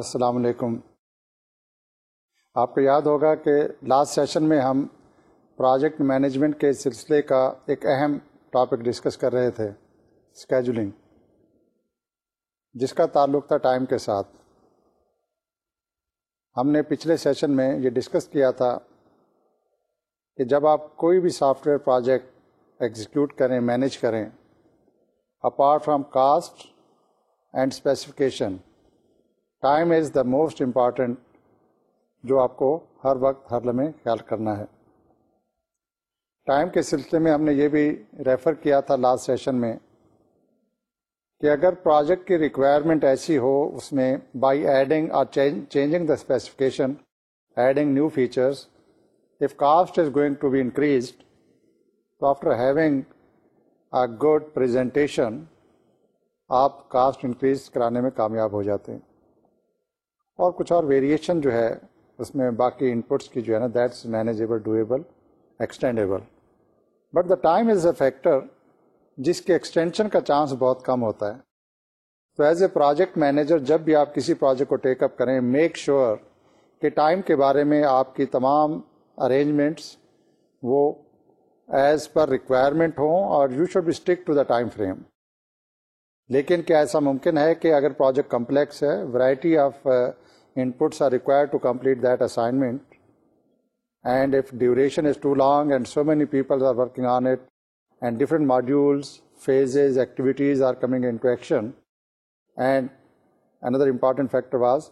السلام علیکم آپ کو یاد ہوگا کہ لاسٹ سیشن میں ہم پروجیکٹ مینجمنٹ کے سلسلے کا ایک اہم ٹاپک ڈسکس کر رہے تھے اسکیجولنگ جس کا تعلق تھا ٹائم کے ساتھ ہم نے پچھلے سیشن میں یہ ڈسکس کیا تھا کہ جب آپ کوئی بھی سافٹ ویئر پروجیکٹ ایگزیکیوٹ کریں مینج کریں apart from cost and specification time is the most important جو آپ کو ہر وقت ہر لمحے خیال کرنا ہے ٹائم کے سلسلے میں ہم نے یہ بھی ریفر کیا تھا لاسٹ سیشن میں کہ اگر پروجیکٹ کی ریکوائرمنٹ ایسی ہو اس میں بائی ایڈنگ اور changing the specification adding new features if cost is going to be increased تو after having a good presentation آپ کاسٹ انکریز کرانے میں کامیاب ہو جاتے ہیں اور کچھ اور ویریشن جو ہے اس میں باقی ان پٹس کی جو ہے نا that's manageable doable extendable but the time is a factor جس کے ایکسٹینشن کا چانس بہت کم ہوتا ہے تو ایز اے پروجیکٹ مینیجر جب بھی آپ کسی پروجیکٹ کو ٹیک اپ کریں میک شیور sure کہ ٹائم کے بارے میں آپ کی تمام ارینجمنٹس وہ ایز پر ریکوائرمنٹ ہوں اور you should be stick to the time frame لیکن کیا ایسا ممکن ہے کہ اگر پروجیکٹ کمپلیکس ہے variety of inputs are required to complete that assignment and if duration is too long and so many people are working on it and different modules, phases, activities are coming into action and another important factor was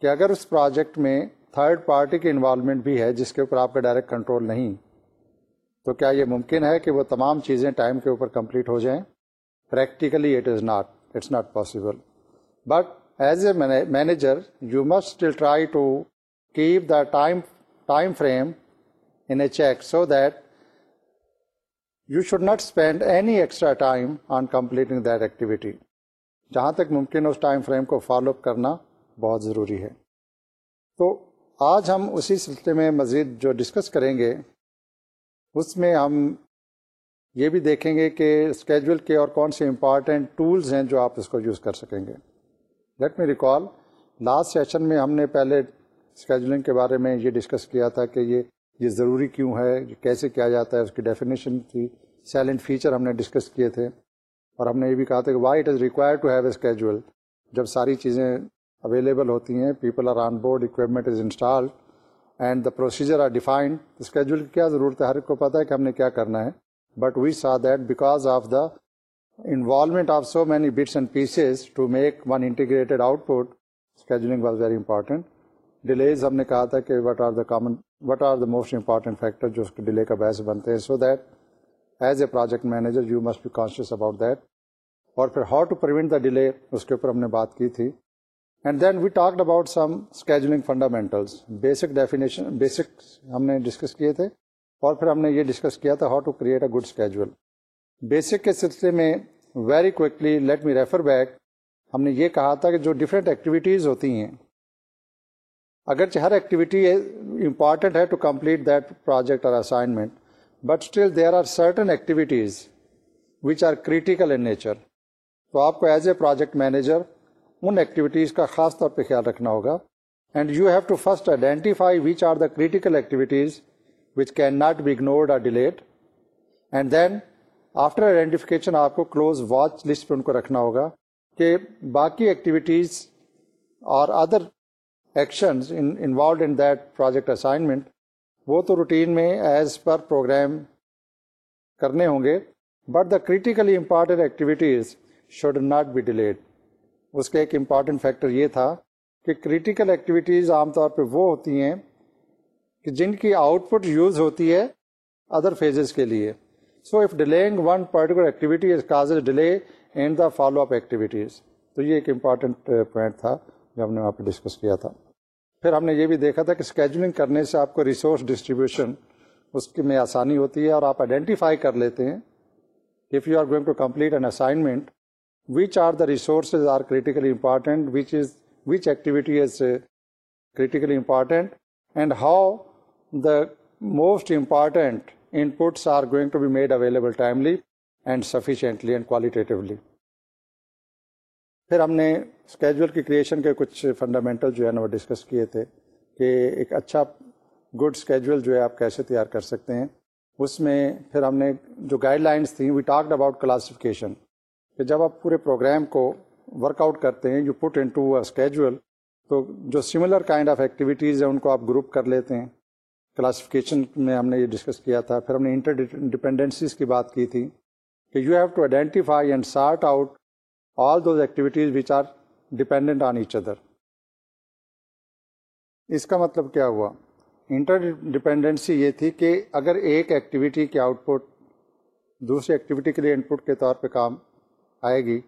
کہ اگر اس project میں third party کی involvement بھی ہے جس کے اوپر آپ کا ڈائریکٹ کنٹرول نہیں تو کیا یہ ممکن ہے کہ وہ تمام چیزیں ٹائم کے اوپر کمپلیٹ ہو جائیں practically it is not it's not possible but as a manager you must try to keep the time time frame in a check so that you should not spend any extra time on completing that activity جہاں تک ممکن ہے اس time frame کو follow up کرنا بہت ضروری ہے تو آج ہم اسی سلسلے میں مزید جو ڈسکس کریں گے اس میں ہم یہ بھی دیکھیں گے کہ اسکیجول کے اور کون سے امپارٹینٹ ٹولز ہیں جو آپ اس کو یوز کر سکیں گے let me recall last session میں ہم نے پہلے اسکیجولنگ کے بارے میں یہ ڈسکس کیا تھا کہ یہ یہ ضروری کیوں ہے یہ کیسے کیا جاتا ہے اس کی ڈیفینیشن تھی سیلنٹ فیچر ہم نے ڈسکس کیے تھے اور ہم نے یہ بھی کہا تھا کہ why it is require to have a schedule جب ساری چیزیں اویلیبل ہوتی ہیں people are on board equipment is installed and the procedure are defined schedule کی کیا ضرورت ہے ہر ایک کو پتہ ہے کہ ہم نے کیا کرنا ہے but we saw that because of the involvement of so many bits and pieces to make one integrated out put scheduling was very important delays ہم نے کہا تھا کہ what are the common what are the most important factor جو اس کے delay کا بحث بنتے ہیں so that as a project manager you must be conscious about that اور پھر how to prevent the delay اس کے اوپر ہم نے بات کی تھی and then we talked about some scheduling fundamentals basic definition basic ہم نے ڈسکس کیے تھے اور پھر ہم نے یہ ڈسکس کیا تھا how to create a good schedule basic کے سلسلے میں very let me refer back ہم نے یہ کہا تھا کہ جو ڈفرینٹ ایکٹیویٹیز ہوتی ہیں اگرچہ ہر ایکٹیویٹی امپارٹنٹ ہے ٹو کمپلیٹ دیٹ پروجیکٹ اور assignment but still there are certain activities which are critical in nature تو آپ کو ایز اے پروجیکٹ مینیجر ان ایکٹیویٹیز کا خاص طور پہ خیال رکھنا ہوگا and you have to first identify which are the critical activities which can not be ignored اور delete and then after identification آپ کو کلوز واچ لسٹ پہ ان کو رکھنا ہوگا کہ باقی ایکٹیویٹیز اور other actions involved in that project assignment وہ تو روٹین میں ایز پر پروگرام کرنے ہوں گے but the critically important activities should not be delayed اس کا ایک امپارٹینٹ فیکٹر یہ تھا کہ کریٹیکل ایکٹیویٹیز عام طور پہ وہ ہوتی ہیں کہ جن کی آؤٹ پٹ یوز ہوتی ہے ادر فیزز کے لیے so if delaying one particular activities delay and the follow up activities تو یہ ایک امپارٹینٹ پوائنٹ uh, تھا جو ہم نے وہاں پہ ڈسکس کیا تھا پھر ہم نے یہ بھی دیکھا تھا کہ اسکیجولنگ کرنے سے آپ کو ریسورس ڈسٹریبیوشن اس میں آسانی ہوتی ہے اور آپ آئیڈینٹیفائی کر لیتے ہیں if you are going to complete an assignment which are the resources are critically important which activity is critically important and how the most important inputs are going to be made available timely and sufficiently and qualitatively. پھر ہم نے schedule کی creation کے کچھ fundamental جو ہے نا وہ ڈسکس کیے تھے کہ ایک اچھا گڈ اسکیجول جو ہے آپ کیسے تیار کر سکتے ہیں اس میں پھر ہم نے جو گائڈ لائنس تھیں وی ٹاکڈ اباؤٹ کلاسیفکیشن کہ جب آپ پورے پروگرام کو ورک آؤٹ کرتے ہیں you put in to schedule تو جو سملر کائنڈ آف ایکٹیویٹیز ہیں ان کو آپ گروپ کر لیتے ہیں کلاسیفکیشن میں ہم نے یہ ڈسکس کیا تھا پھر ہم نے انٹر ڈپینڈنسیز کی بات کی تھی کہ you have to identify and sort out all those activities which are dependent on each other اس کا مطلب کیا ہوا انٹر ڈپینڈنسی یہ تھی کہ اگر ایک ایکٹیویٹی کی آؤٹ پٹ دوسری ایکٹیویٹی کے لیے ان پٹ کے طور پہ کام آئے گی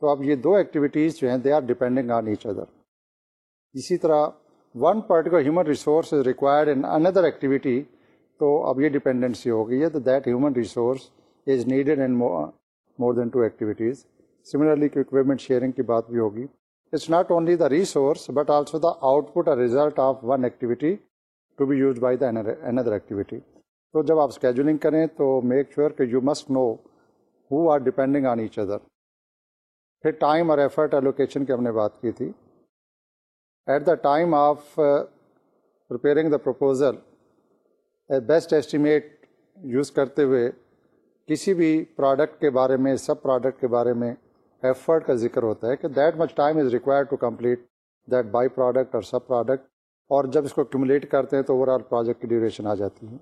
تو اب یہ دو ایکٹیویٹیز جو ہیں they are depending on each other اسی طرح one particular human resource is required in another activity تو اب یہ ہو گئی ہے تو that human resource is needed in more than two activities similarly equipment sharing کی بات بھی ہوگی it's not only the resource but also the out put result of one activity to be use by the another activity تو جب آپ scheduling کریں تو make sure کہ you must know who are depending on each other پھر time اور effort اور location کی ہم نے بات کی تھی at the time of preparing the proposal best estimate use کرتے ہوئے کسی بھی پروڈکٹ کے بارے میں سب پروڈکٹ کے بارے میں ایفرٹ کا ذکر ہوتا ہے کہ that much time is require to complete that by product اور سب پروڈکٹ اور جب اس کو کیومولیٹ کرتے ہیں تو اوور آل پروجیکٹ کی ڈیوریشن آ جاتی ہے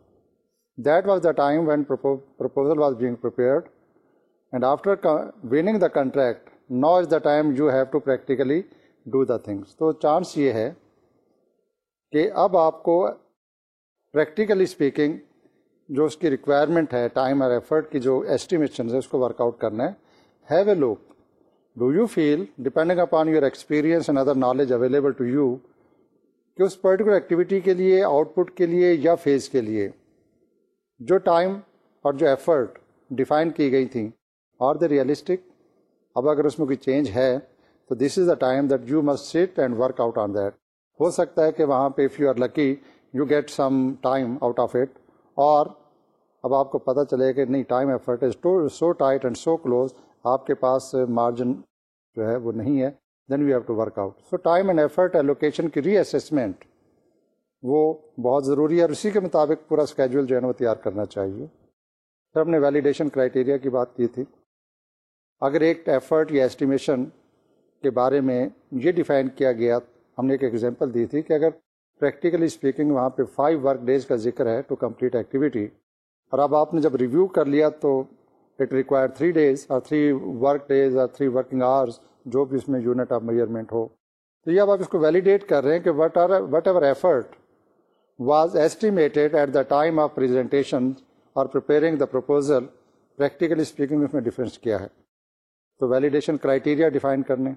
that was the time when proposal was being prepared and after winning the contract نا is the time you have to practically do the things تو چانس یہ ہے کہ اب آپ کو پریکٹیکلی اسپیکنگ جو اس کی ریکوائرمنٹ ہے ٹائم اور ایفرٹ کی جو ایسٹیمیشنز ہے اس کو ورک آؤٹ کرنا ہے have a look do you feel depending upon your experience and other knowledge available to you کہ اس پرٹیکولر ایکٹیویٹی کے لیے آؤٹ پٹ کے لیے یا فیز کے لیے جو ٹائم اور جو ایفرٹ ڈیفائن کی گئی تھیں اور دا ریئلسٹک اب اگر اس میں کوئی چینج ہے تو this is the time that you must set and work out on that ہو سکتا ہے کہ وہاں پہ if you are lucky you get some time out of it اور اب آپ کو پتہ چلے کہ نہیں time effort is so tight and so close آپ کے پاس مارجن جو ہے وہ نہیں ہے then we have to work out so time and effort location کی ری اسسمنٹ وہ بہت ضروری ہے اور اسی کے مطابق پورا اسکیجول جو ہے نا وہ تیار کرنا چاہیے پھر ہم نے ویلیڈیشن کرائٹیریا کی بات کی تھی اگر ایک ایفرٹ یا ایسٹیمیشن کے بارے میں یہ ڈیفائن کیا گیا ہم نے ایک ایگزامپل دی تھی کہ اگر پریکٹیکلی اسپیکنگ وہاں پہ فائیو ورک ڈیز کا ذکر ہے ٹو کمپلیٹ ایکٹیویٹی اور اب آپ نے جب ریویو کر لیا تو اٹ ریکوائر تھری ڈیز اور تھری ورک ڈیز اور تھری ورکنگ آورس جو بھی اس میں یونٹ آف میجرمنٹ ہو تو یہ اب آپ اس کو ویلیڈیٹ کر رہے ہیں کہ what are whatever effort was estimated at the time of presentation اور preparing the proposal practically speaking اس میں ڈفرینس کیا ہے تو ویلیڈیشن کرائٹیریا ڈیفائن کرنے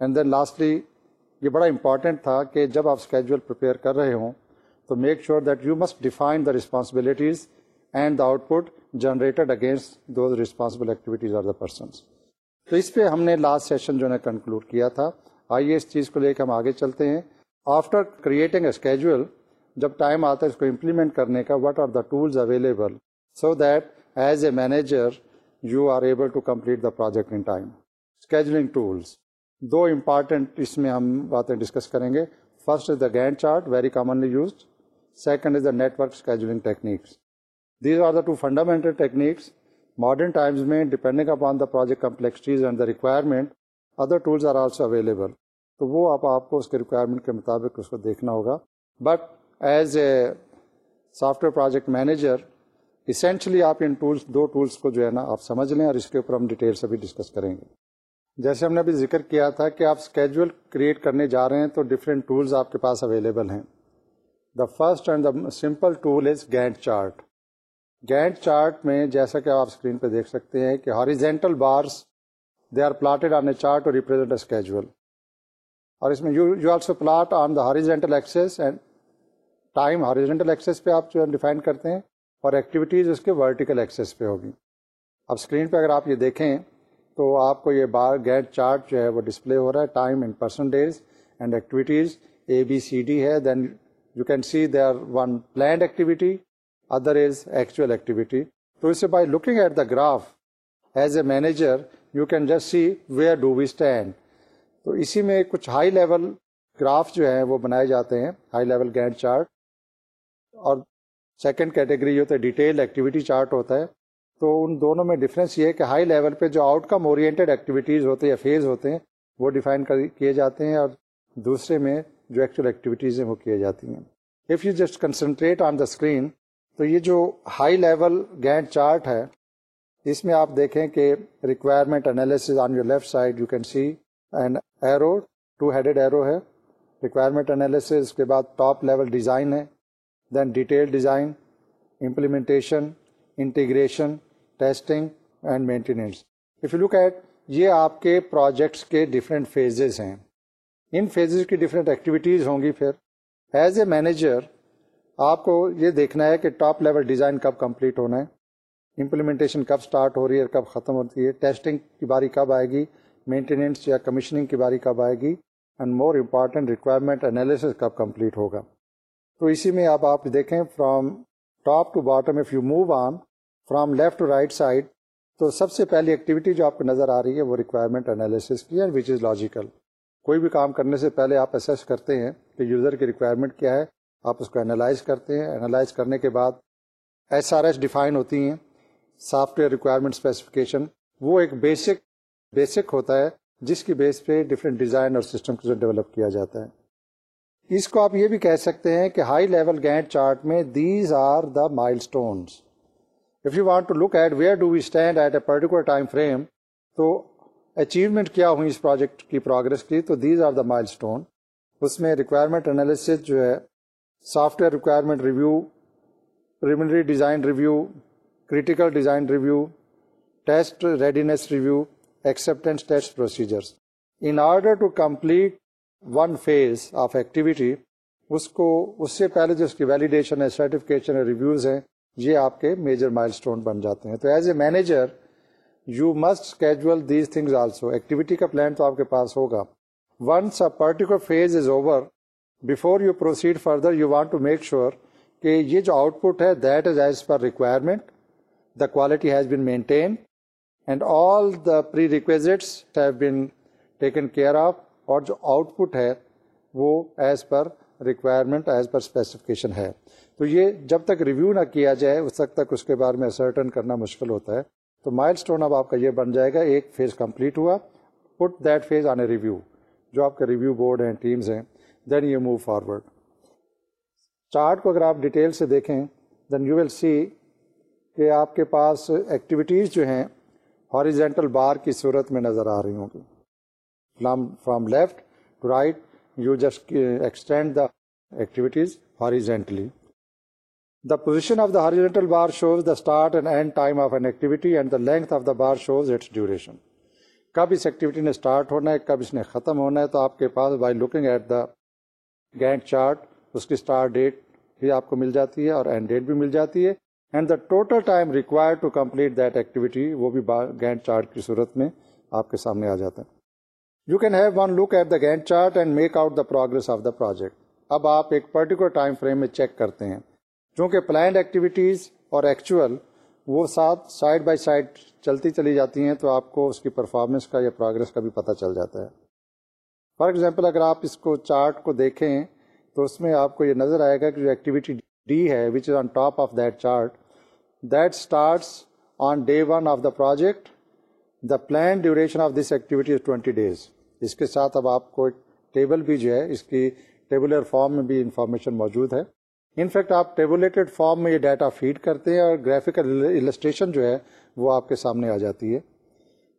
اینڈ دین لاسٹلی یہ بڑا امپارٹینٹ تھا کہ جب آپ اسکیجول پریپیئر کر رہے ہوں تو make sure that you must define the responsibilities and the out put generated against do responsible activities the persons تو اس پہ ہم نے لاسٹ سیشن جو ہے کنکلوڈ کیا تھا آئیے اس چیز کو لے کے ہم آگے چلتے ہیں آفٹر کریٹنگ اے اسکیجول جب ٹائم آتا ہے اس کو امپلیمنٹ کرنے کا what are the tools available so that as a manager you are able to complete the project in time scheduling tools دو امپارٹینٹ اس میں ہم باتیں ڈسکس کریں گے first is the Gantt chart very commonly used second is the network scheduling techniques these are the two fundamental techniques modern Times میں depending upon the project complexities and the requirement other tools are also available تو وہ آپ آپ کو اس کے requirement کے مطابق اس کو دیکھنا ہوگا but as a software project manager essentially آپ ان ٹولس دو ٹولس کو جو ہے نا آپ سمجھ لیں اور اس کے اوپر ہم ڈیٹیل سے بھی ڈسکس کریں گے جیسے ہم نے ابھی ذکر کیا تھا کہ آپ اسکیجول کریٹ کرنے جا رہے ہیں تو ڈفرینٹ ٹولز آپ کے پاس اویلیبل ہیں the first and the simple tool is Gantt chart Gantt chart میں جیسا کہ آپ اسکرین پہ دیکھ سکتے ہیں کہ horizontal bars they are plotted on a chart a schedule اور اس میں you you also plot on the horizontal axis and time horizontal axis پہ آپ جو ہے ڈیفائن کرتے ہیں اور ایکٹیویٹیز اس کے ورٹیکل ایکسیز پہ ہوگی اب اسکرین پہ اگر آپ یہ دیکھیں تو آپ کو یہ بار گیٹ چارٹ جو ہے وہ ڈسپلے ہو رہا ہے time and percentages and activities A B C D ہے then you can see there one planned activity other is actual activity تو اسے by looking at the graph as a manager you can just see where do we stand تو اسی میں کچھ high level graph جو ہیں وہ بنائے جاتے ہیں ہائی لیول گینٹ چارٹ اور سیکنڈ کیٹیگری جو ہوتا ہے ڈیٹیل ایکٹیویٹی چارٹ ہوتا ہے تو ان دونوں میں ڈفرینس یہ ہے کہ ہائی لیول پہ جو آؤٹ کم اورینٹیڈ ایکٹیویٹیز ہوتے ہیں یا فیز ہوتے ہیں وہ ڈیفائن کیے جاتے ہیں اور دوسرے میں جو ایکچوئل ایکٹیویٹیز ہیں وہ کیے جاتی ہیں if you just concentrate on the screen تو یہ جو ہائی لیول گینٹ چارٹ ہے اس میں آپ دیکھیں کہ requirement analysis on your left side you can see and arrow two headed arrow ہے ریکوائرمنٹ انالیسز کے بعد ٹاپ لیول ڈیزائن ہے then detail design implementation integration testing and maintenance if you look at یہ آپ کے projects کے different phases ہیں ان فیزز کی ڈفرینٹ ایکٹیویٹیز ہوں گی پھر ایز اے مینیجر آپ کو یہ دیکھنا ہے کہ ٹاپ لیول ڈیزائن کب کمپلیٹ ہونا ہے امپلیمنٹیشن کب سٹارٹ ہو رہی ہے اور کب ختم ہوتی ہے ٹیسٹنگ کی باری کب آئے گی مینٹیننس یا کمیشننگ کی باری کب آئے گی and more important requirement analysis کب کمپلیٹ ہوگا تو اسی میں اب آپ دیکھیں from top to bottom if you move on from left to right side تو سب سے پہلی ایکٹیویٹی جو آپ کو نظر آ رہی ہے وہ ریکوائرمنٹ انالیسس کی ہے وچ از لاجیکل کوئی بھی کام کرنے سے پہلے آپ اسیس کرتے ہیں کہ یوزر کی ریکوائرمنٹ کیا ہے آپ اس کو انالائز کرتے ہیں انالائز کرنے کے بعد ایس آر ایس ڈیفائن ہوتی ہیں سافٹ ویئر ریکوائرمنٹ اسپیسیفکیشن وہ ایک بیسک بیسک ہوتا ہے جس کی بیس پہ ڈفرینٹ ڈیزائن اور سسٹم کو ڈیولپ کیا جاتا ہے اس کو آپ یہ بھی کہہ سکتے ہیں کہ ہائی لیول گینٹ چارٹ میں these are the milestones if you want to look at where do we stand at a particular time frame تو اچیومنٹ کیا ہوئی اس پروجیکٹ کی پروگرس کی تو these are the milestone اس میں ریکوائرمنٹ انالیس جو ہے software requirement review preliminary design review critical design review test readiness review acceptance test procedures in order to complete one phase of activity اس کو اس سے پہلے جو اس کی ویلیڈیشن ہے سرٹیفکیشن ہے ریویوز ہیں یہ آپ کے میجر مائل اسٹون بن جاتے ہیں تو as a manager you must schedule these things also activity کا پلان تو آپ کے پاس ہوگا once a particular phase is over before you proceed further you want to make sure کہ یہ جو آؤٹ پٹ ہے that is as per requirement the quality has been maintain and all the prerequisites have been taken care of اور جو output ہے وہ as per requirement as per specification ہے تو یہ جب تک ریویو نہ کیا جائے اس تک تک اس کے بارے میں سرٹن کرنا مشکل ہوتا ہے تو مائل اسٹون اب آپ کا یہ بن جائے گا ایک فیز کمپلیٹ ہوا put that phase on a review جو آپ کے ریویو بورڈ ہیں ٹیمز ہیں then you move forward chart کو اگر آپ ڈیٹیل سے دیکھیں دین یو ویل سی کہ آپ کے پاس ایکٹیویٹیز جو ہیں ہاریزینٹل بار کی صورت میں نظر آ رہی ہوں گی just from uh, left the activities extend the activities of the position of the the bar shows end time of an activity and the length of the bar shows it's duration کب اس ایکٹیویٹی نے start ہونا ہے کب اس نے ختم ہونا ہے تو آپ کے پاس by looking at the Gantt chart اس کی اسٹارٹ ڈیٹ بھی آپ کو مل جاتی ہے اور اینڈ ڈیٹ بھی مل جاتی ہے and the total time require to complete that activity وہ بھی گینٹ چارٹ کی صورت میں آپ کے سامنے آ جاتا ہے you can have one look at the Gantt chart and make out the progress of the project اب آپ ایک پرٹیکولر ٹائم فریم میں چیک کرتے ہیں چونکہ پلانڈ ایکٹیویٹیز اور ایکچوئل وہ ساتھ سائڈ بائی سائڈ چلتی چلی جاتی ہیں تو آپ کو اس کی پرفارمنس کا یا پروگرس کا بھی پتہ چل جاتا ہے فار ایگزامپل اگر آپ اس کو چارٹ کو دیکھیں تو اس میں آپ کو یہ نظر آئے گا کہ جو ایکٹیویٹی ڈی ہے which is on top of that chart that starts on day one of the project the plan duration of this activity is twenty days اس کے ساتھ اب آپ کو ایک ٹیبل بھی جو ہے اس کی ٹیبولر فارم میں بھی انفارمیشن موجود ہے انفیکٹ آپ ٹیبولیٹڈ فارم میں یہ ڈیٹا فیڈ کرتے ہیں اور السٹریشن جو ہے وہ آپ کے سامنے آ جاتی ہے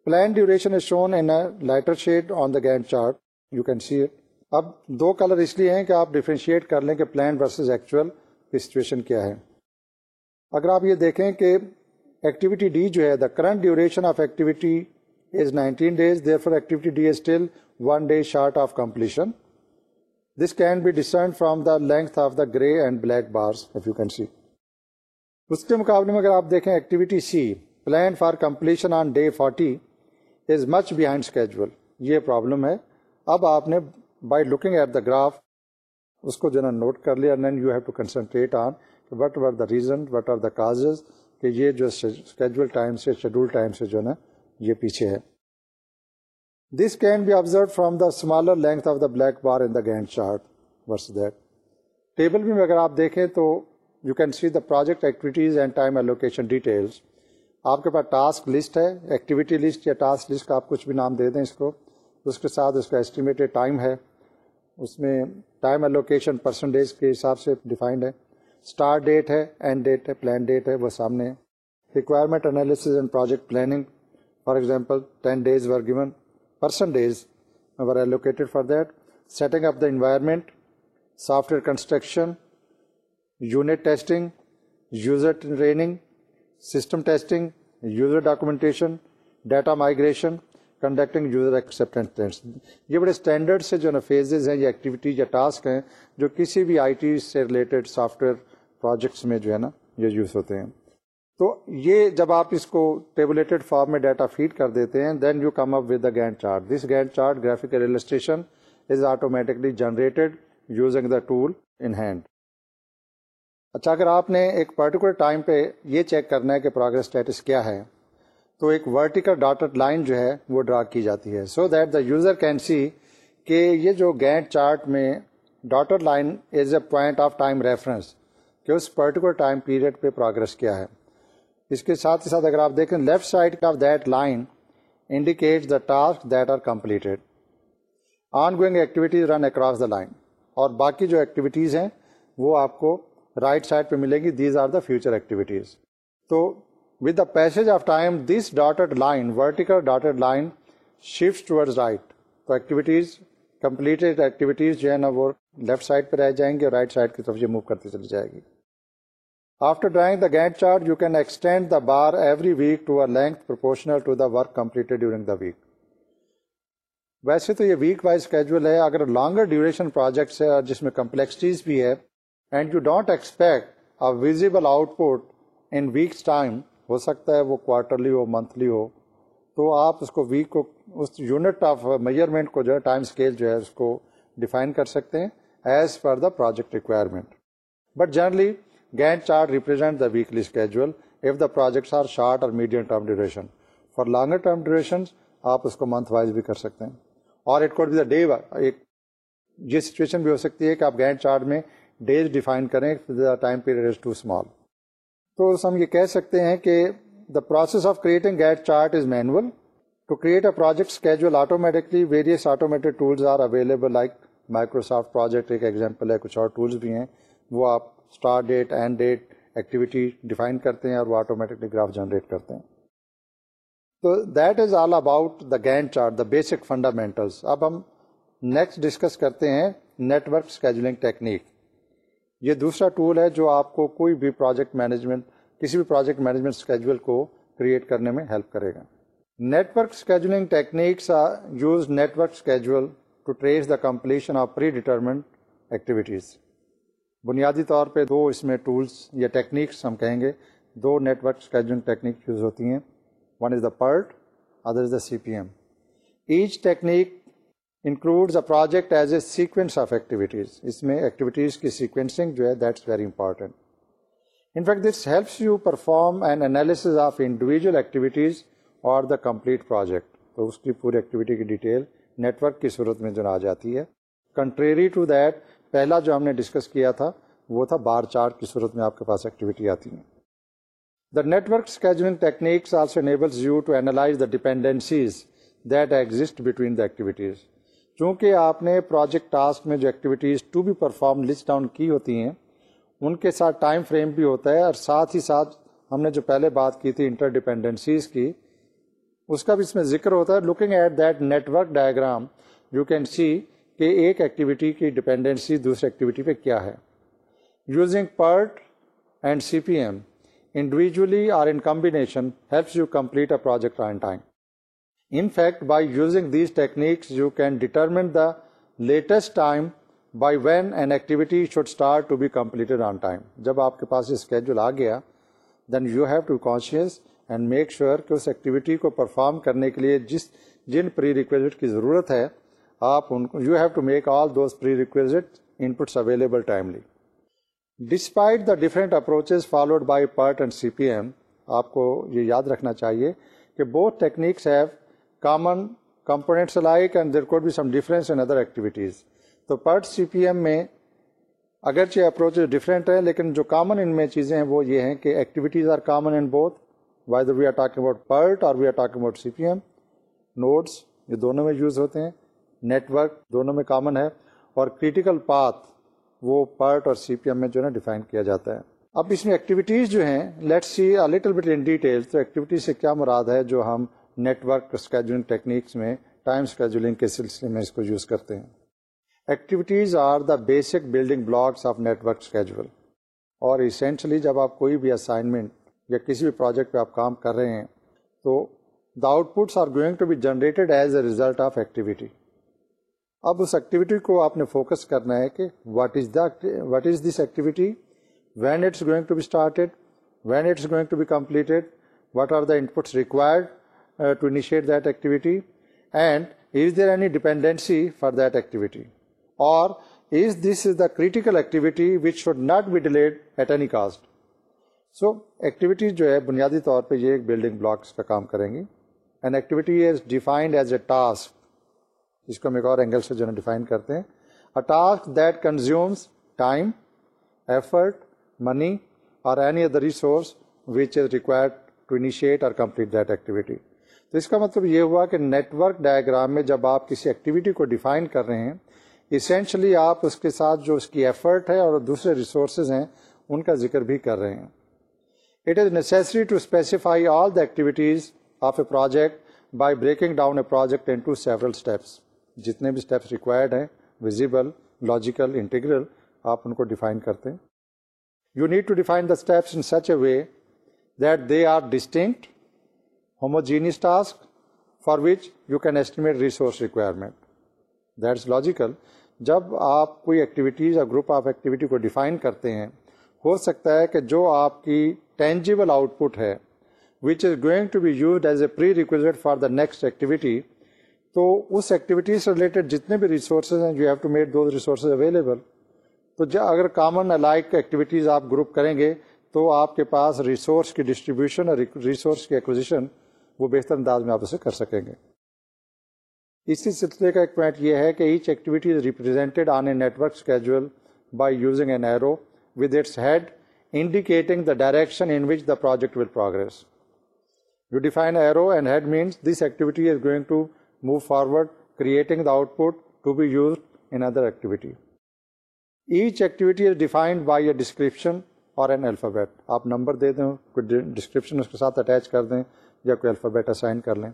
plan duration is shown in lighter shade on the Gantt chart you can see it اب دو کلر اس لیے ہیں کہ آپ ڈیفرینشیٹ کر لیں کہ پلان ورسز ایکچوئل سچویشن کیا ہے اگر آپ یہ دیکھیں کہ ایکٹیویٹی ڈی جو ہے the current duration of activity is 19 days. Therefore, activity D is still one day short of completion. This can be discerned from the length of the gray and black bars, if you can see. اس کے مقابلے میں اگر آپ دیکھیں activity C plan for completion on day forty is much behind schedule یہ problem ہے اب آپ نے by looking at the graph اس کو جو ہے نوٹ کر لیا then you have to concentrate on what are the reason what are the causes کہ یہ جو اسکیجول ٹائم سے شیڈول ٹائم سے جو ہے نا یہ پیچھے ہے this can be observe from the smaller length of the black bar in the Gantt chart versus that table میں اگر آپ دیکھیں تو you can see the project activities and time allocation details آپ کے پاس ٹاسک لسٹ ہے activity list یا ٹاسک لسٹ کا آپ کچھ بھی نام دے دیں اس کو اس کے ساتھ اس کا اسٹیمیٹڈ ٹائم ہے اس میں ٹائم الوکیشن پرسنٹیج کے حساب سے ڈیفائنڈ ہے اسٹار ڈیٹ ہے اینڈ ڈیٹ ہے پلان ڈیٹ ہے وہ سامنے ہے requirement analysis and project planning for example ten days were given person days were allocated for that setting up the environment software construction unit testing user training system testing user documentation data migration conducting user acceptance test یہ بڑے standard سے جو نا phases ہیں یا activity یا task ہیں جو کسی بھی آئی ٹی سے ریلیٹڈ سافٹ ویئر پروجیکٹس میں جو ہے نا یہ یوز ہوتے ہیں تو یہ جب آپ اس کو ٹیبلیٹڈ فارم میں ڈیٹا فیڈ کر دیتے ہیں then you come up with the Gantt chart this Gantt chart graphical illustration is automatically generated using the tool in hand اچھا اگر آپ نے ایک پرٹیکولر ٹائم پہ یہ چیک کرنا ہے کہ پروگرس اسٹیٹس کیا ہے تو ایک ورٹیکل ڈاٹڈ لائن جو ہے وہ ڈرا کی جاتی ہے so that the user can see کہ یہ جو گینٹ چارٹ میں dotted line is a point of time reference کہ اس پرٹیکولر ٹائم پیریڈ پہ پروگرس کیا ہے اس کے ساتھ ہی ساتھ اگر آپ دیکھیں لیفٹ سائڈ کا that line indicate the task that are completed on going activities run across the line اور باقی جو ایکٹیویٹیز ہیں وہ آپ کو رائٹ سائڈ پہ ملے گی these are the future activities تو with the passage of time this dotted line vertical dotted line shift to right تو ایکٹیویٹیز کمپلیٹیڈ ایکٹیویٹیز جو ہے نا وہ لیفٹ سائڈ پہ رہ جائیں گی اور رائٹ سائڈ کی طرف یہ موو کرتی چلی جائے گی After drawing the Gantt chart, you can extend the bar every week to a length proportional to the work completed during the week. ویسے تو یہ ویک وائز کیجول ہے اگر لانگر ڈیوریشن پروجیکٹس ہے جس میں کمپلیکسٹیز بھی ہے and you don't expect visible output in weeks time ہو سکتا ہے وہ کوارٹرلی ہو منتھلی ہو تو آپ اس کو ویک کو اس یونٹ آف میجرمنٹ کو جو ہے ٹائم اسکیل جو ہے اس کو ڈیفائن کر سکتے ہیں as per the project requirement but generally Gantt chart represent the weekly schedule F the projects are short اور medium term duration for longer term duration آپ اس کو منتھ وائز بھی کر سکتے ہیں اور it could be the day ایک یہ سچویشن بھی ہو سکتی ہے کہ آپ گینٹ چارٹ میں ڈیز ڈیفائن کریں the time period is too small تو ہم یہ کہہ سکتے ہیں کہ the process of creating Gantt chart is manual to create a project schedule automatically various automatic tools are available like Microsoft Project ایک ایگزامپل ہے کچھ اور ٹولس بھی ہیں وہ آپ start date and date activity define کرتے ہیں اور وہ آٹومیٹکلی گراف جنریٹ کرتے ہیں تو that is all about the Gantt chart the basic fundamentals اب ہم نیکسٹ ڈسکس کرتے ہیں نیٹ ورک اسکیجولنگ ٹیکنیک یہ دوسرا ٹول ہے جو آپ کو کوئی بھی پروجیکٹ مینجمنٹ کسی بھی پروجیکٹ مینجمنٹ اسکیجول کو کریٹ کرنے میں ہیلپ کرے گا network scheduling techniques are use network schedule to trace the completion of pre determinant activities بنیادی طور پہ دو اس میں ٹولس یا ٹیکنیکس ہم کہیں گے دو network scheduling technique use ہوتی ہیں one is the PERT other is the C P M H technique includes a project as a sequence of activities اس میں ایکٹیویٹیز کی سیکوینسنگ جو ہے that's very important in fact this helps you perform and analysis of individual activities اور the complete project تو اس کی پوری ایکٹیویٹی کی ڈیٹیل نیٹ ورک کی صورت میں جو آ جاتی ہے کنٹریری ٹو دیٹ پہلا جو ہم نے ڈسکس کیا تھا وہ تھا بار چارٹ کی صورت میں آپ کے پاس ایکٹیویٹی آتی ہیں the scheduling techniques also enables you to analyse the dependencies that exist between the activities چونکہ آپ نے پروجیکٹ ٹاسک میں جو activities to be perform list down کی ہوتی ہیں ان کے ساتھ ٹائم فریم بھی ہوتا ہے اور ساتھ ہی ساتھ ہم نے جو پہلے بات کی تھی انٹر ڈیپینڈنسیز کی اس کا بھی اس میں ذکر ہوتا ہے looking at that network diagram you can see کہ ایک ایکٹیویٹی کی ڈپینڈنسی دوسری ایکٹیویٹی پہ کیا ہے using PERT and C P M individually or in combination helps you complete a project on time in fact by using these techniques you can determine the latest time by when an activity should start to be completed on time جب آپ کے پاس schedule آ گیا then you have to conscious and make sure کہ اس activity کو perform کرنے کے لیے جس جن پری ریکویسٹ کی ضرورت ہے آپ ان کو you have to make all those pre requisite inputs available timely despite the different approaches followed by PERT and C P M آپ کو یہ یاد رکھنا چاہیے کہ بہت techniques have common components like and there could be some difference in other activities تو PERT C P M میں اگرچہ اپروچز ڈفرینٹ ہیں لیکن جو کامن ان میں چیزیں ہیں وہ یہ ہیں کہ activities are common in both whether we are talk about PERT or we are about C P M notes یہ دونوں میں یوز ہوتے ہیں نیٹ ورک دونوں میں کامن ہے اور کریٹیکل پاتھ وہ پارٹ اور سی پی ایم میں جو ہے نا ڈیفائن کیا جاتا ہے اب اس میں ایکٹیویٹیز جو ہیں let see little bit in detail تو ایکٹیویٹیز سے کیا مراد ہے جو ہم نیٹ ورک اسکیجولنگ ٹیکنیکس میں ٹائم اسکیجولنگ کے سلسلے میں اس کو یوز کرتے ہیں activities are the basic building blocks of network schedule اور اسینشلی جب آپ کوئی بھی اسائنمنٹ یا کسی بھی پروجیکٹ پہ آپ کام کر رہے ہیں تو the outputs are going to be generated as a result of activity اب اس ایکٹیویٹی کو آپ نے فوکس کرنا ہے کہ what is the what is this activity when it's going to be started when it's going to be completed what are the inputs required to initiate that activity and is there any dependency for that activity or is this is the critical activity which should not be delayed at any cost so activity جو ہے بنیادی طور پہ یہ ایک building blocks کا کام کریں گی and activity is defined as a task اس کو ہم ایک اور اینگل سے جو ہے ڈیفائن کرتے ہیں a task that consumes time effort money or any other resource which is required to initiate or complete that activity تو اس کا مطلب یہ ہوا کہ نیٹ ورک ڈائگرام میں جب آپ کسی ایکٹیویٹی کو ڈیفائن کر رہے ہیں اسینشلی آپ اس کے ساتھ جو اس کی ایفرٹ ہے اور دوسرے ریسورسز ہیں ان کا ذکر بھی کر رہے ہیں it is necessary to specify all the activities of a project by breaking down a project into several steps جتنے بھی اسٹیپس ریکوائرڈ ہیں ویزیبل لاجیکل انٹیگرل آپ ان کو ڈیفائن کرتے ہیں you need to define the steps in such a way that they are distinct homogeneous task for which you can estimate resource requirement that is logical جب آپ کوئی activities یا group of activity کو define کرتے ہیں ہو سکتا ہے کہ جو آپ کی ٹینجیبل آؤٹ پٹ ہے which is going to be used as a pre ریکویسڈ for the next activity تو اس ایکٹیویٹی سے ریلیٹڈ جتنے بھی ریسورسز ہیں you have to made those resources available تو اگر کامن الائک ایکٹیویٹیز آپ گروپ کریں گے تو آپ کے پاس ریسورس کی ڈسٹریبیوشن اور ریسورس کی ایکوزیشن وہ بہتر انداز میں آپ اسے کر سکیں گے اسی سلسلے کا ایک پوائنٹ یہ ہے کہ each activity is represented on a network schedule by using an arrow with its head indicating the direction in which the project will progress you define arrow and head means this activity is going to move forward creating the out put to be use in other activity each activity is defined by a description or an alphabet آپ number دے دیں کوئی description اس کے ساتھ attach کر دیں یا کوئی الفابیٹ اسائن کر لیں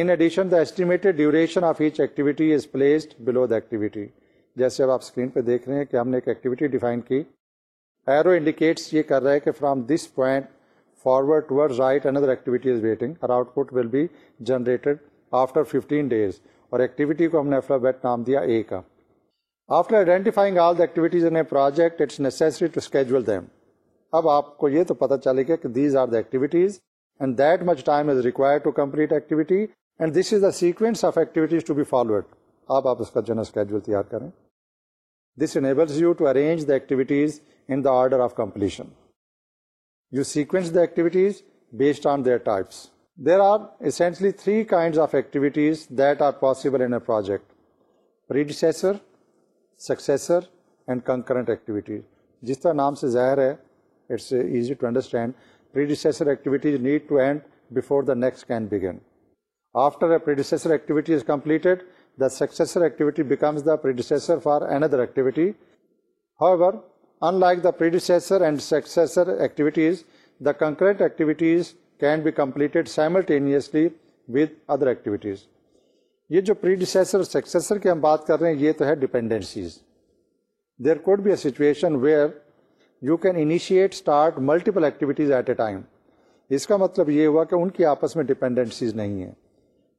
in addition the estimated duration of each activity is placed below the activity جیسے اب آپ اسکرین پہ دیکھ رہے ہیں کہ ہم نے ایک ایکٹیویٹی ڈیفائن کی ایرو انڈیکیٹس یہ کر رہا ہے کہ from this point forward toward right اندر ایکٹیویٹی از ویٹنگ اور output will be generated after fifteen days اور ایکٹیویٹی کو ہم نے الفابیٹ نام دیا اے کا after identifying all the activities in a project it's to schedule them اب آپ کو یہ تو پتہ چلے گا کہ these are the activities and that much time is require to complete activity and this is the sequence of activities to be followed اب آپ اس کا جو ہے تیار کریں this enables you to arrange the activities in the order of completion you sequence the activities based on their types there are essentially three kinds of activities that are possible in a project predecessor successor and concurrent activities جس طرح نام سے ظاہر ہے it's easy to understand predecessor activities need to end before the next can begin after a predecessor activity is completed the successor activity becomes the predecessor for another activity however in like the predecessor and successor activities the concurrent activities can be completed simultaneously with other activities یہ جو predecessor successor successor کی ہم بات کر رہے ہیں یہ تو ہے dependencies. There could be a situation where you can initiate start multiple activities at a time اس کا مطلب یہ ہوا کہ ان کی آپس میں dependencies نہیں ہیں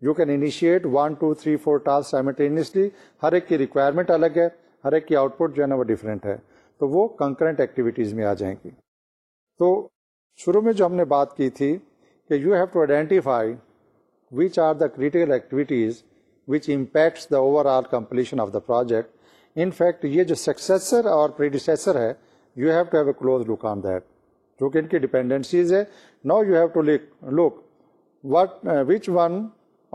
you can initiate one two three four tasks simultaneously ہر ایک کی ریکوائرمنٹ الگ ہے ہر ایک کی آؤٹ پٹ جو ہے نا وہ ڈفرینٹ ہے تو وہ کنکرنٹ ایکٹیویٹیز میں آ جائیں گی تو شروع میں جو ہم نے بات کی تھی کہ you have to identify which are the critical activities which impacts the overall completion of the project in fact یہ جو سکسیسر اور پریڈیسیسر ہے you have to have a close look on that کیونکہ ان کی dependencies ہے no you have to look what which one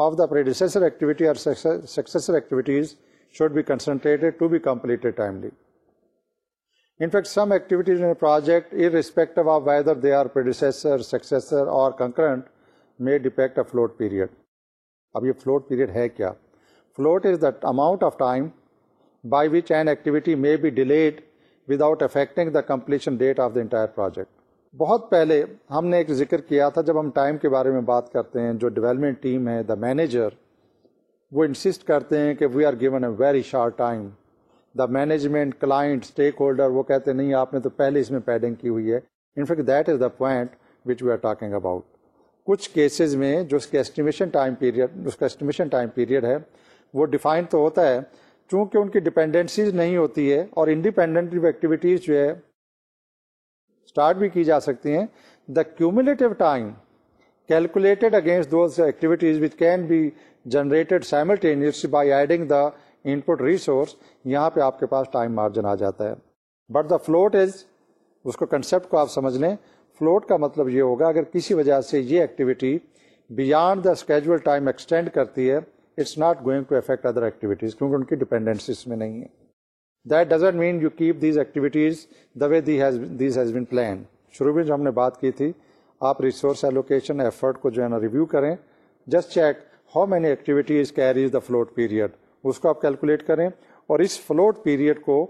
of the predecessor activity اور successor activities should be concentrated to be completed timely in fact some activities in project irrespective of whether they are producer successor اور concurrent may depict a float period اب یہ float period ہے کیا float is the amount of time by which an activity may be delayed without affecting the completion date of the entire project بہت پہلے ہم نے ایک ذکر کیا تھا جب ہم ٹائم کے بارے میں بات کرتے ہیں جو ڈیولپمنٹ ٹیم ہے دا مینیجر وہ انسسٹ کرتے ہیں کہ we are given a very short time the management client stakeholder وہ کہتے نہیں آپ نے تو پہلے اس میں پیڈنگ کی ہوئی ہے in fact that is the point which we are talking about کچھ کیسز میں جو اس کے اسٹیمیشن ٹائم پیریڈ اس کا ایسٹیمیشن ٹائم پیریڈ ہے وہ ڈیفائن تو ہوتا ہے چونکہ ان کی ڈپینڈنسیز نہیں ہوتی ہے اور انڈیپینڈنٹ ایکٹیویٹیز جو ہے اسٹارٹ بھی کی جا سکتی ہیں the cumulative time calculated against those activities which can be generated simultaneous by adding the input resource یہاں پہ آپ کے پاس ٹائم مارجن آ جاتا ہے بٹ دا فلوٹ از اس کو کنسیپٹ کو آپ سمجھ لیں فلوٹ کا مطلب یہ ہوگا اگر کسی وجہ سے یہ activity beyond the schedule time extend کرتی ہے it's not going to affect other activities کیونکہ ان کی ڈیپینڈینسیز میں نہیں ہے that doesn't mean you keep these activities the way these has been plan شروع میں جو ہم نے بات کی تھی آپ ریسورس ایلوکیشن ایفرٹ کو جو ہے نا ریویو کریں just check how many activities carries the float period اس کو آپ کیلکولیٹ کریں اور اس فلوٹ پیریڈ کو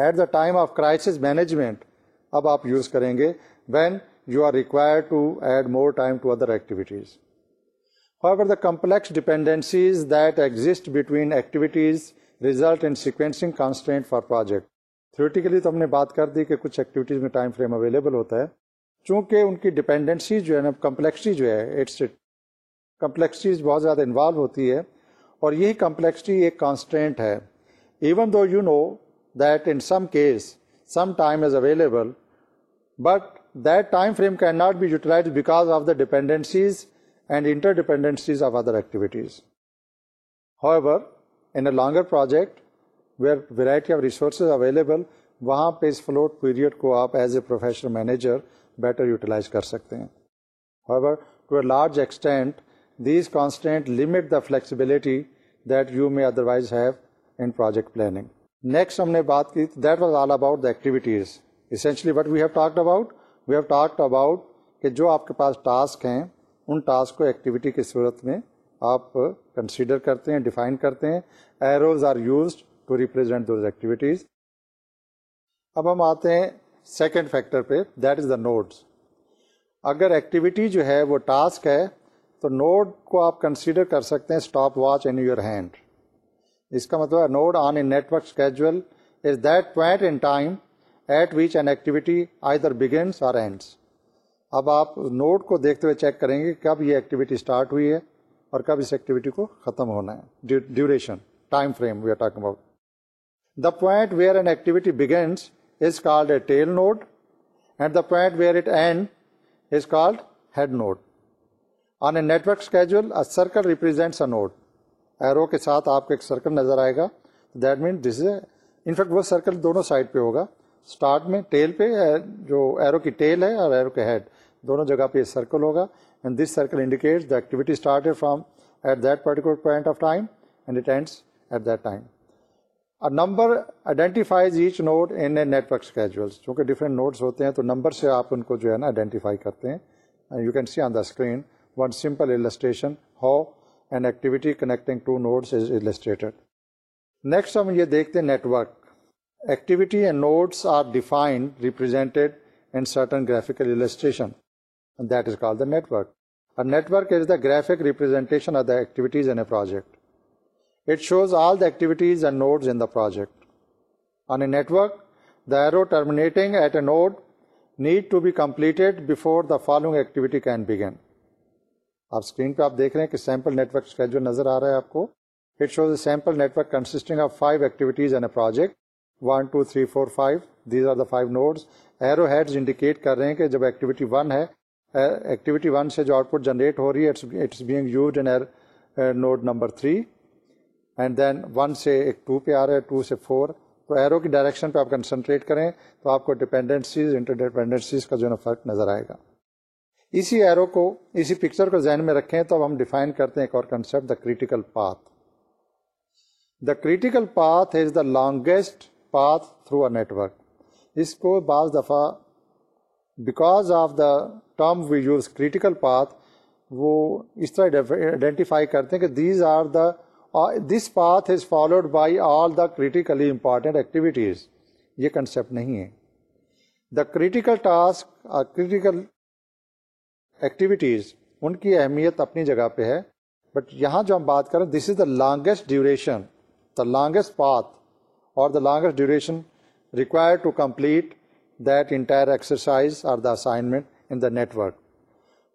at the time of crisis management اب آپ یوز کریں گے when you are require to add more time to other activities however the complex dependencies that exist between activities result in sequencing constant for project theoretically تو ہم نے بات کر دی کہ کچھ ایکٹیویٹیز میں ٹائم فریم اویلیبل ہوتا ہے چونکہ ان کی ڈپینڈینسیز جو ہے نا کمپلیکسٹی جو ہے کمپلیکسٹیز بہت زیادہ انوالو ہوتی ہے اور یہی کمپلیکسٹی ایک کانسٹینٹ ہے even though you know that in some case some time is available but that time frame can not be utilize because of the dependencies and interdependencies of other activities ever in a longer project where variety of resources available وہاں پہ اس float period کو آپ as a professional manager better utilize کر سکتے ہیں to a large extent these constant limit the flexibility that you میں otherwise have in project planning next ہم نے بات کی دیٹ واز آل اباؤٹز جو آپ کے پاس ٹاسک ہیں ان ٹاسک کو ایکٹیویٹی کی صورت میں آپ کنسیڈر کرتے ہیں ڈیفائن کرتے ہیں arrows are used to represent activities اب ہم آتے ہیں سیکنڈ فیکٹر پہ دیٹ از دا نوٹس اگر ایکٹیویٹی جو ہے وہ ٹاسک ہے تو نوڈ کو آپ کنسیڈر کر سکتے ہیں stopwatch in your hand اس کا مطلب ہے node on a network schedule is that point in time at which an activity either begins or ends اب آپ نوڈ کو دیکھتے ہوئے چیک کریں گے کب یہ ایکٹیویٹی اسٹارٹ ہوئی ہے اور کب اس ایکٹیویٹی کو ختم ہونا ہے duration time frame we are talk about the point where an activity begins is called a tail node and the point where it end is called head node on a networks circle represents a node arrow کے ساتھ آپ کو ایک circle نظر آئے گا that means this is a in fact وہ circle دونوں سائڈ پہ ہوگا اسٹارٹ میں ٹیل پہ eh, جو ایرو کی ٹیل ہے اور ایرو کے ہیڈ دونوں جگہ پہ یہ سرکل ہوگا and this circle indicates the activity start from at that particular point of time and it ends at that time number identifies each node in a network schedules چونکہ different notice ہوتے ہیں تو number سے آپ ان کو جو ہے نا آئیڈینٹیفائی کرتے ہیں you can see on the screen one simplification ہاؤڈ activity connecting next ہم یہ دیکھتے ہیں network activity representation the following activity can be گن آپ اسکرین پہ آپ دیکھ رہے ہیں کہ سیمپل نیٹ ورک کا نظر آ رہا ہے آپ کو it shows a sample consisting of five activities in a project one two three four five these are the five nodes arrow heads indicate کر رہے ہیں کہ جب ایکٹیویٹی ون ہے ایکٹیویٹی ون سے جو آؤٹ پٹ جنریٹ ہو رہی ہے it's being use in node number three and then one سے ایک ٹو پہ آ رہا ہے ٹو سے فور تو ایرو کی ڈائریکشن پہ آپ کنسنٹریٹ کریں تو آپ کو ڈپینڈنسیز انٹر ڈیپینڈنسیز کا جو ہے نا فرق نظر آئے گا اسی ایرو کو اسی پکچر کو ذہن میں رکھیں تو اب ہم ڈیفائن کرتے ہیں ایک اور concept the critical path the critical path is the longest path through a network اس کو بعض دفعہ because of the term we use critical path وہ اس طرح آئیڈینٹیفائی کرتے ہیں کہ these are the this path is followed by all the critically important activities یہ کنسیپٹ نہیں ہے the critical task critical activities ان کی اہمیت اپنی جگہ پہ ہے بٹ یہاں جو ہم بات کریں this is the longest duration the longest path اور the longest duration require to complete that entire exercise or the assignment in the network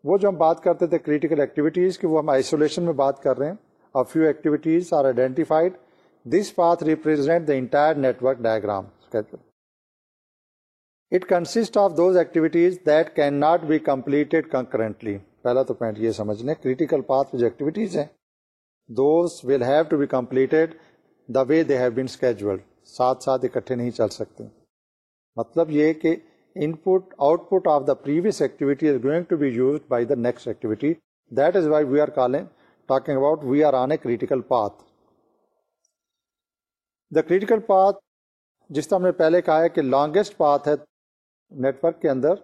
وہ جو ہم بات کرتے تھے کریٹیکل ایکٹیویٹیز کی وہ ہم آئسولیشن میں بات کر رہے ہیں few activities are identified this path represent the entire network diagram کہتے ہیں it consist of those activities that can not be completed concurrently پہلا تو پوائنٹ یہ سمجھ لیں کریٹیکل پاتھ جو ایکٹیویٹیز ہیں those will have to be completed the way they have been scheduled ساتھ ساتھ اکٹھے نہیں چل سکتے مطلب یہ کہ input output of the previous activity is going to be used by the next activity that is why we are calling talking about we are on a critical path the critical path جس طرح ہم نے پہلے کہا ہے کہ longest path ہے network کے اندر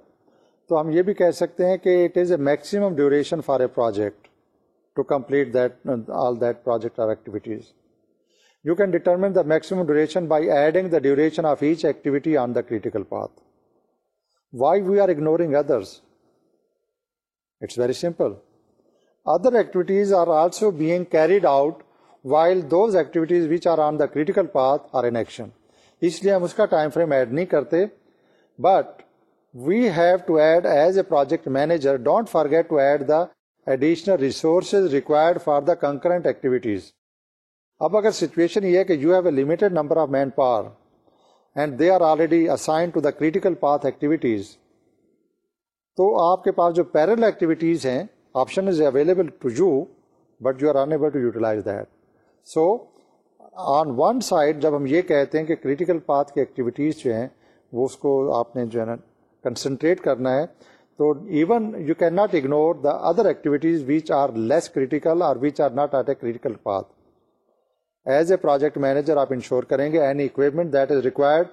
تو ہم یہ بھی کہہ سکتے ہیں کہ it is a maximum duration for a project to complete that all that project are activities you can determine the maximum duration by adding the duration of each activity on the critical path why we are ignoring others it's very simple other activities are also being carried out while those activities which are on the critical path are action اس لیے ہم اس کا time frame add نہیں کرتے but we have to add as a project manager don't forget to add the additional resources required for the concurrent activities اب اگر situation یہ ہے کہ you have a limited number of manpower and they are already assign to the critical path activities تو آپ کے پاس جو پیرل ایکٹیویٹیز ہیں option is available to you but you are unable to utilize that so on one side جب ہم یہ کہتے ہیں کہ کریٹیکل پاتھ کی ایکٹیویٹیز جو ہیں وہ اس کو آپ نے جو ہے نا کنسنٹریٹ کرنا ہے تو even you can not ignore the other activities which are less critical اور which are not at a critical path as a project manager آپ انشور کریں گے any equipment that is required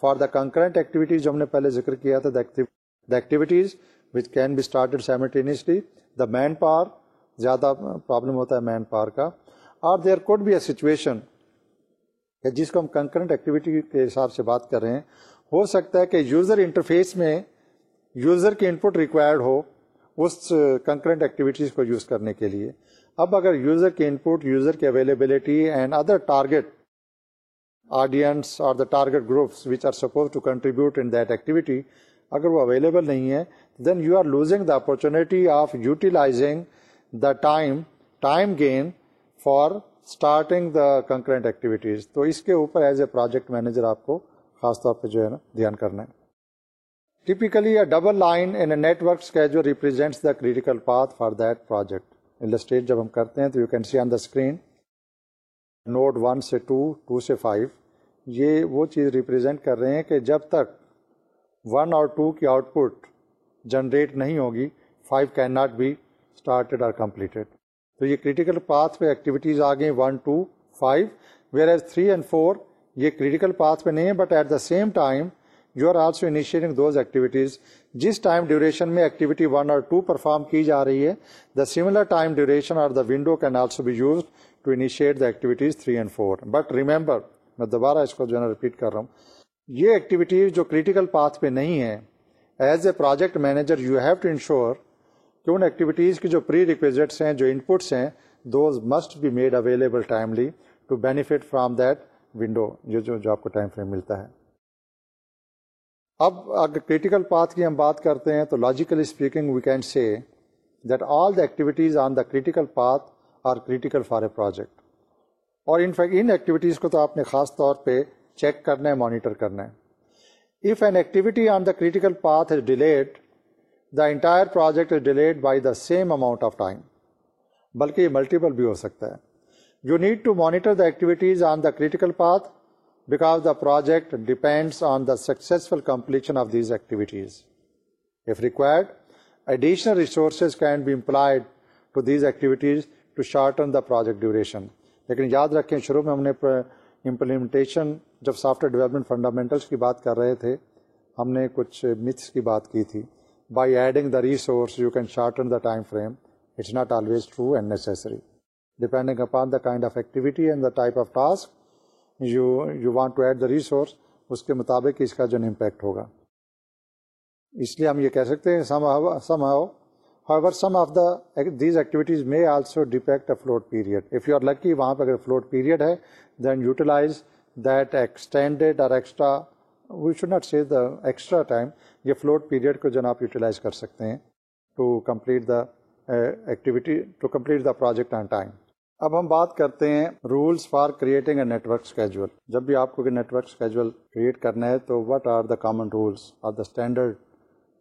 for the concurrent activities جو ہم نے پہلے ذکر کیا تھا activities which can be started simultaneously the manpower زیادہ پرابلم ہوتا ہے مین پاور کا اور there could be a situation جس کو ہم کنکرنٹ ایکٹیویٹی کے حساب سے بات کر رہے ہیں ہو سکتا ہے کہ یوزر انٹرفیس میں یوزر کی ان پٹ ریکوائرڈ ہو اس کنکرنٹ ایکٹیویٹیز کو یوز کرنے کے لیے اب اگر یوزر کے ان پٹ یوزر کی availability and other target audience اور the target groups which are suppose to contribute in that activity اگر وہ اویلیبل نہیں ہے then you are losing the opportunity of utilizing the time time gain for starting the concurrent activities تو اس کے اوپر as a project manager آپ کو خاص طور پہ جو ہے نا دھیان کرنا ہے typically double line in a net کیجیو represents the critical path for that project انڈسٹریٹ جب ہم کرتے ہیں تو you can see on the screen node one سے ٹو ٹو سے فائیو یہ وہ چیز ریپرزینٹ کر رہے ہیں کہ جب تک ون اور ٹو کی آؤٹ پٹ جنریٹ نہیں ہوگی five can not be started اور کمپلیٹیڈ تو یہ کریٹیکل پاتھ پہ ایکٹیویٹیز آ گئیں one two five where as three and four یہ کریٹیکل پاتھ پہ نہیں ہے but at the same time you are also initiating those activities جس ٹائم ڈیوریشن میں ایکٹیویٹی ون اور ٹو پرفارم کی جا رہی ہے دا سملر ٹائم ڈیوریشن اور the window can also be use to initiate the activities three and four but remember میں دوبارہ اس کو جو ہے نا ریپیٹ کر رہا ہوں یہ ایکٹیویٹیز جو کریٹیکل پاتھ پہ نہیں ہیں as a project manager you have to ensure کہ ان ایکٹیویٹیز کی جو پری ریکویزٹس ہیں جو پٹس ہیں those must be made available timely to benefit from that window جو جو آپ کو ٹائم فریم ملتا ہے اب اگر کریٹیکل پاتھ کی ہم بات کرتے ہیں تو logically speaking we can see that all the activities on the critical path are critical for a project اور ان ایکٹیویٹیز کو تو آپ نے خاص طور پہ چیک کرنا ہے مانیٹر کرنا ہے if an activity on the critical path is delayed the entire project is delayed by the same amount of time بلکہ یہ ملٹیپل بھی ہو سکتا ہے you need to monitor the activities on the critical path because the project depends on the successful completion of these activities if required additional resources can be employed to these activities to shorten the project duration لیکن یاد رکھیں شروع میں ہم نے implementation جب software development fundamentals کی بات کر رہے تھے ہم نے کچھ متھس کی بات کی تھی by adding the resource you can shorten the time frame it's not always true اینڈسری depending upon the kind of activity and the type of task you you want to add the resource اس کے مطابق اس کا جو impact ہوگا اس لیے ہم یہ کہہ سکتے ہیں some some how how some of the these activities may also depict a float period if you are lucky وہاں پہ اگر فلوٹ پیریڈ ہے دین یوٹیلائز دیٹ ایکسٹینڈیڈ اور extra we should not see the extra time یہ float period کو جو آپ utilize کر سکتے ہیں to complete the activity to complete the project on time اب ہم بات کرتے ہیں rules for creating a network schedule جب بھی آپ کو کہ نیٹ ورک اسکیجول کریٹ کرنا ہے تو what are the common rules are the standard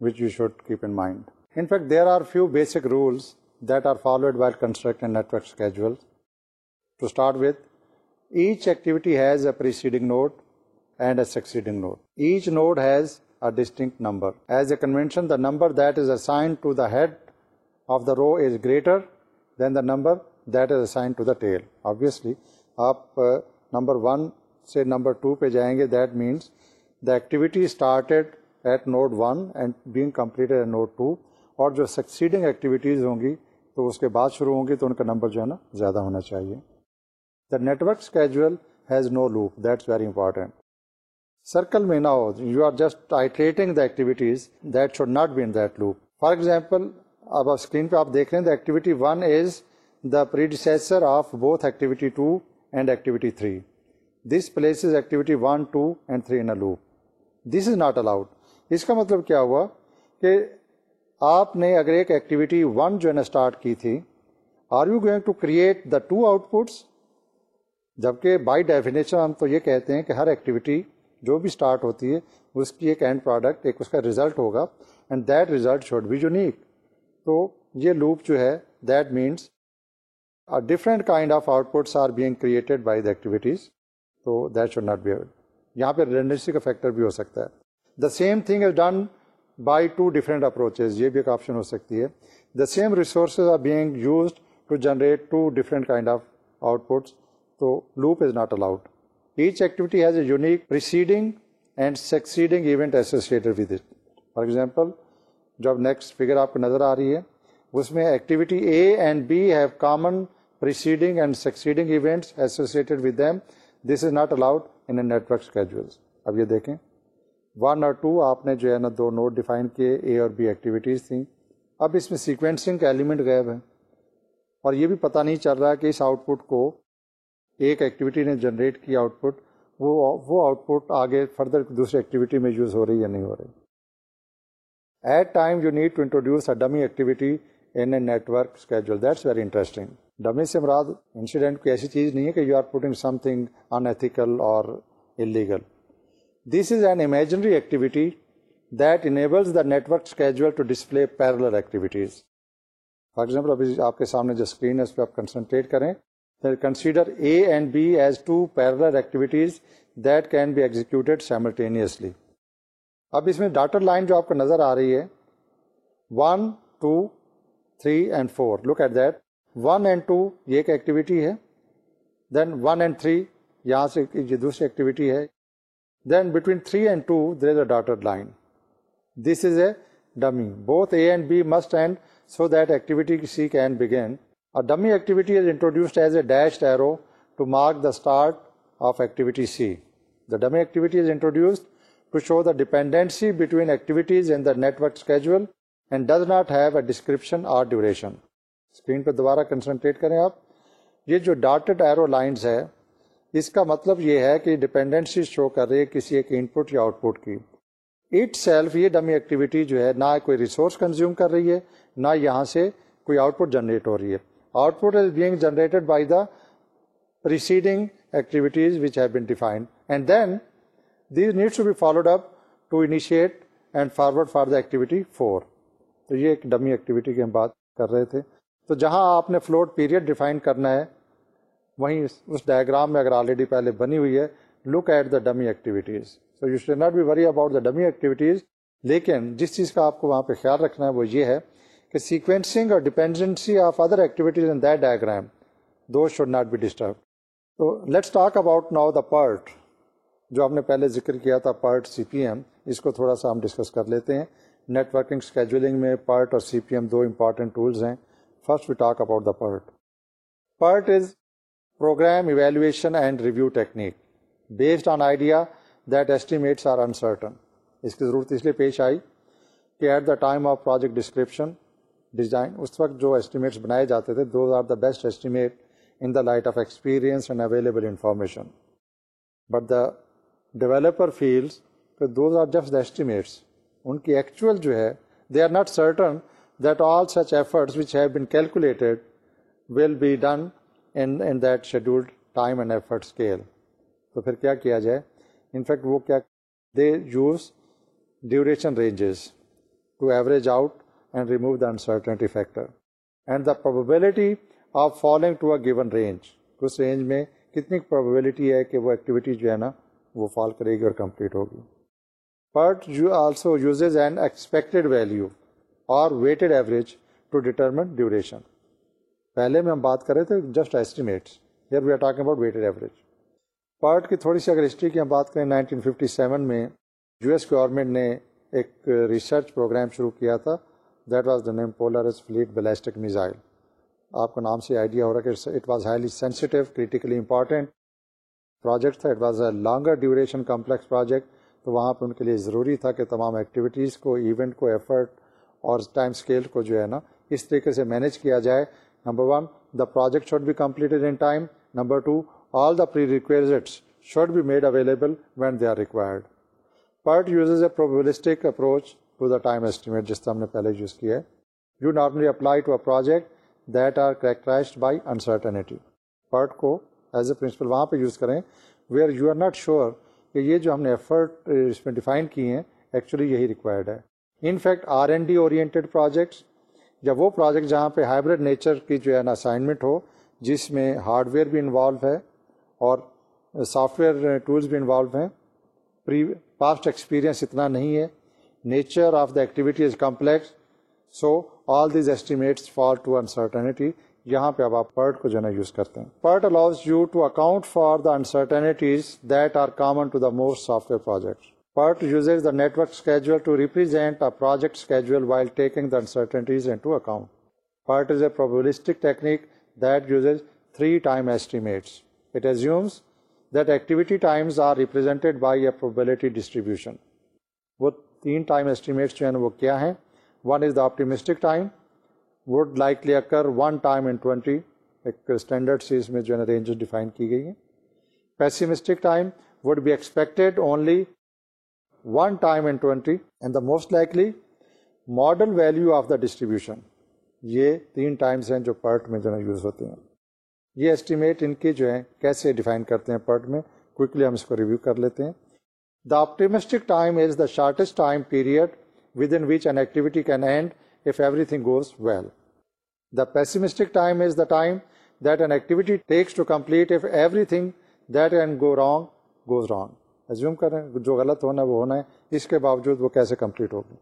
which you should keep in mind in fact there are few basic rules that are followed by construct and network schedule to start with each activity has a preceding node and a succeeding node each node has a distinct number as a convention the number that is assigned to the head of the row is greater than the number that is assign to the tail obviously آپ number one سے number two پہ جائیں گے that means the activity started at node one and being completed at node two اور جو succeeding activities ہوں گی تو اس کے بعد شروع ہوں گی تو ان کا نمبر جو ہے نا زیادہ ہونا چاہیے the network schedule has no loop that's very important circle میں نہ ہو you are just I the activities that should not be in that loop for example اب آپ اسکرین پہ آپ دیکھ رہے ہیں the activity one is the pressure of both activity two and activity three this place is activity one two and three in a loop this is not allowed اس کا مطلب کیا ہوا کہ آپ نے اگر ایک ایکٹیویٹی ون جو ہے نا اسٹارٹ کی تھی are you going to create the two outputs جبکہ بائی ڈیفینیشن ہم تو یہ کہتے ہیں کہ ہر ایکٹیویٹی جو بھی اسٹارٹ ہوتی ہے اس کی ایک اینڈ پروڈکٹ ایک اس کا ریزلٹ ہوگا and that result should be unique تو یہ لوپ جو ہے that means different kind of outputs are being created by the activities تو دیٹ شوڈ ناٹ بی یہاں پہ کا فیکٹر بھی ہو سکتا ہے the same thing is done by two different approaches یہ بھی ایک آپشن ہو سکتی ہے the same resources are being used to to generate different kind of outputs تو loop is not allowed each activity has a unique preceding and succeeding event associated with it for example جو اب next figure آپ کو نظر آ رہی ہے اس میں activity A and B have common preceding and succeeding events associated with them this is not allowed in a network اب یہ دیکھیں ون اور ٹو آپ نے جو ہے نا دو نوٹ ڈیفائن کیے اے اور بی ایکٹیویٹیز تھیں اب اس میں سیکوینسنگ کا ایلیمنٹ غائب ہے اور یہ بھی پتہ نہیں چل رہا کہ اس آؤٹ پٹ کو ایک ایکٹیویٹی نے جنریٹ کی آؤٹ پٹ وہ وہ آؤٹ پٹ آگے فردر دوسری ایکٹیویٹی میں یوز ہو رہی یا نہیں ہو رہی at time you need to introduce a dummy activity in a network schedule that's very interesting dummy سے مراد انسیڈنٹ کوئی ایسی چیز نہیں ہے کہ you are putting something in ethical اور illegal this is an imaginary activity that enables the networks schedule to display parallel activities for example ابھی آپ کے سامنے جو اسکرین ہے اس پہ آپ کنسنٹریٹ کریں consider A and B as two parallel activities that can be executed simultaneously اب اس میں ڈاٹر لائن جو آپ کو نظر آ رہی ہے one two three and four look at that one and two یہ ایک ایکٹیویٹی ہے دین ون اینڈ تھری یہاں سے دوسری ایکٹیویٹی ہے then between three and two there is a line this is a dummy both A and B must end so that activity C can begin اور dummy activity is introduced as a dash arrow to mark the start of activity C the dummy activity is introduced to show the dependency between activities and network and does not have a description or duration screen پہ دوبارہ concentrate کریں آپ یہ جو ڈارٹڈ arrow lines ہے اس کا مطلب یہ ہے کہ ڈپینڈنسی شو کر رہی ہے کسی ایک ان پٹ یا آؤٹ پٹ کی اٹ سیلف یہ ڈمی ایکٹیویٹی جو ہے نہ کوئی ریسورس کنزیوم کر رہی ہے نہ یہاں سے کوئی آؤٹ پٹ جنریٹ ہو رہی ہے output is being generated by the preceding activities which have been defined and then these need to be followed up to initiate and forward for the activity four تو یہ ایک dummy activity کی ہم بات کر رہے تھے تو جہاں آپ نے فلوٹ پیریڈ ڈیفائن کرنا ہے وہیں اس ڈائگرام میں اگر آلریڈی پہلے بنی ہوئی ہے look at the dummy activities so you should not be worry about the dummy activities لیکن جس چیز کا آپ کو وہاں پہ خیال رکھنا ہے وہ یہ ہے کہ سیکوینسنگ اور dependency of other activities in that diagram though should not be disturb تو let's talk about now the part جو آپ نے پہلے ذکر کیا تھا پارٹ سی پی ایم اس کو تھوڑا سا ہم ڈسکس کر لیتے ہیں نیٹ ورکنگ اسکیجولنگ میں پارٹ اور سی پی ایم دو امپارٹینٹ ٹولز ہیں first we talk about the PERT PERT is program evaluation and review technique based on idea that estimates are uncertain اس کی ضرورت اس لیے پیش آئی کہ at the time of project description design اس وقت جو ایسٹیمیٹس بنائے جاتے تھے those are the best estimate in the light of experience and available information but the developer feels are just the estimates ان کی ایکچوئل جو ہے they are not certain that all such efforts have been calculated will be done that scheduled time and effort تو پھر کیا کیا جائے in fact وہ کیا they use duration ranges to average out and remove the uncertainty factor and the probability of following to a given range اس range میں کتنی پروبیبلٹی ہے کہ وہ ایکٹیویٹی جو ہے نا وہ فال کرے گی اور کمپلیٹ ہوگی but you also uses and expected value اور weighted average to determine duration پہلے میں ہم بات کر رہے تھے just estimates here we are talk about weighted average part کی تھوڑی سی اگر ہسٹری کی ہم بات کریں نائنٹین ففٹی سیون میں یو ایس گورنمنٹ نے ایک ریسرچ پروگرام شروع کیا تھا that was the name Polaris fleet ballistic missile آپ کو نام سے آئیڈیا ہو رہا کہ it was highly sensitive critically important project تھا it was a longer duration complex project تو وہاں پہ ان کے لیے ضروری تھا کہ تمام ایکٹیویٹیز کو ایونٹ کو ایفرٹ اور ٹائم اسکیل کو جو ہے نا اس طریقے سے مینیج کیا جائے number one the project should be completed in time number two all the prerequisites should be made available when they are required PERT uses a probabilistic approach to the time estimate جس طرح ہم نے پہلے use کیا ہے you normally apply to a project that are characterised by uncertainty PERT کو as a principle وہاں پہ یوز کریں we are you are not sure کہ یہ جو ہم نے ایفرٹ اس میں ڈیفائن کیے ہیں ایکچولی یہی ریکوائرڈ ہے in fact R and D oriented projects یا وہ پروجیکٹ جہاں پہ ہائبریڈ نیچر کی جو ہے نا اسائنمنٹ ہو جس میں ہارڈ ویئر بھی انوالو ہے اور سافٹ ویئر ٹولس بھی انوالو ہیں پاسٹ ایکسپیرئنس اتنا نہیں ہے nature of the activity is complex so all these estimates fall to uncertainty یہاں پہ اب آپ پرٹ کو جو ہے نا یوز کرتے ہیں PERT allows you to account for the uncertainties that are common to the most software projects PERT uses the network schedule to represent a project schedule while taking the uncertainties into account. PERT is a probabilistic technique that uses three time estimates. It assumes that activity times are represented by a probability distribution. What three time estimates are what are? One is the optimistic time, would likely occur one time in 20. ایک standard cases میں جو ہے ranges define کی گئی ہیں pessimistic time would be expected only one time in twenty and the most likely modal value of the distribution یہ تین Times ہیں جو پرٹ میں جو ہے یوز ہوتے ہیں یہ اسٹیمیٹ ان کے جو ہیں کیسے ڈیفائن کرتے ہیں پرٹ میں کوئکلی ہم اس کو ریویو کر لیتے ہیں the optimistic time is the shortest time period within which an activity can end if everything goes well the pessimistic time is the time that an activity takes to complete if everything that and go wrong goes wrong assume کریں جو غلط ہونا ہے وہ ہونا ہے اس کے باوجود وہ کیسے کمپلیٹ ہوگی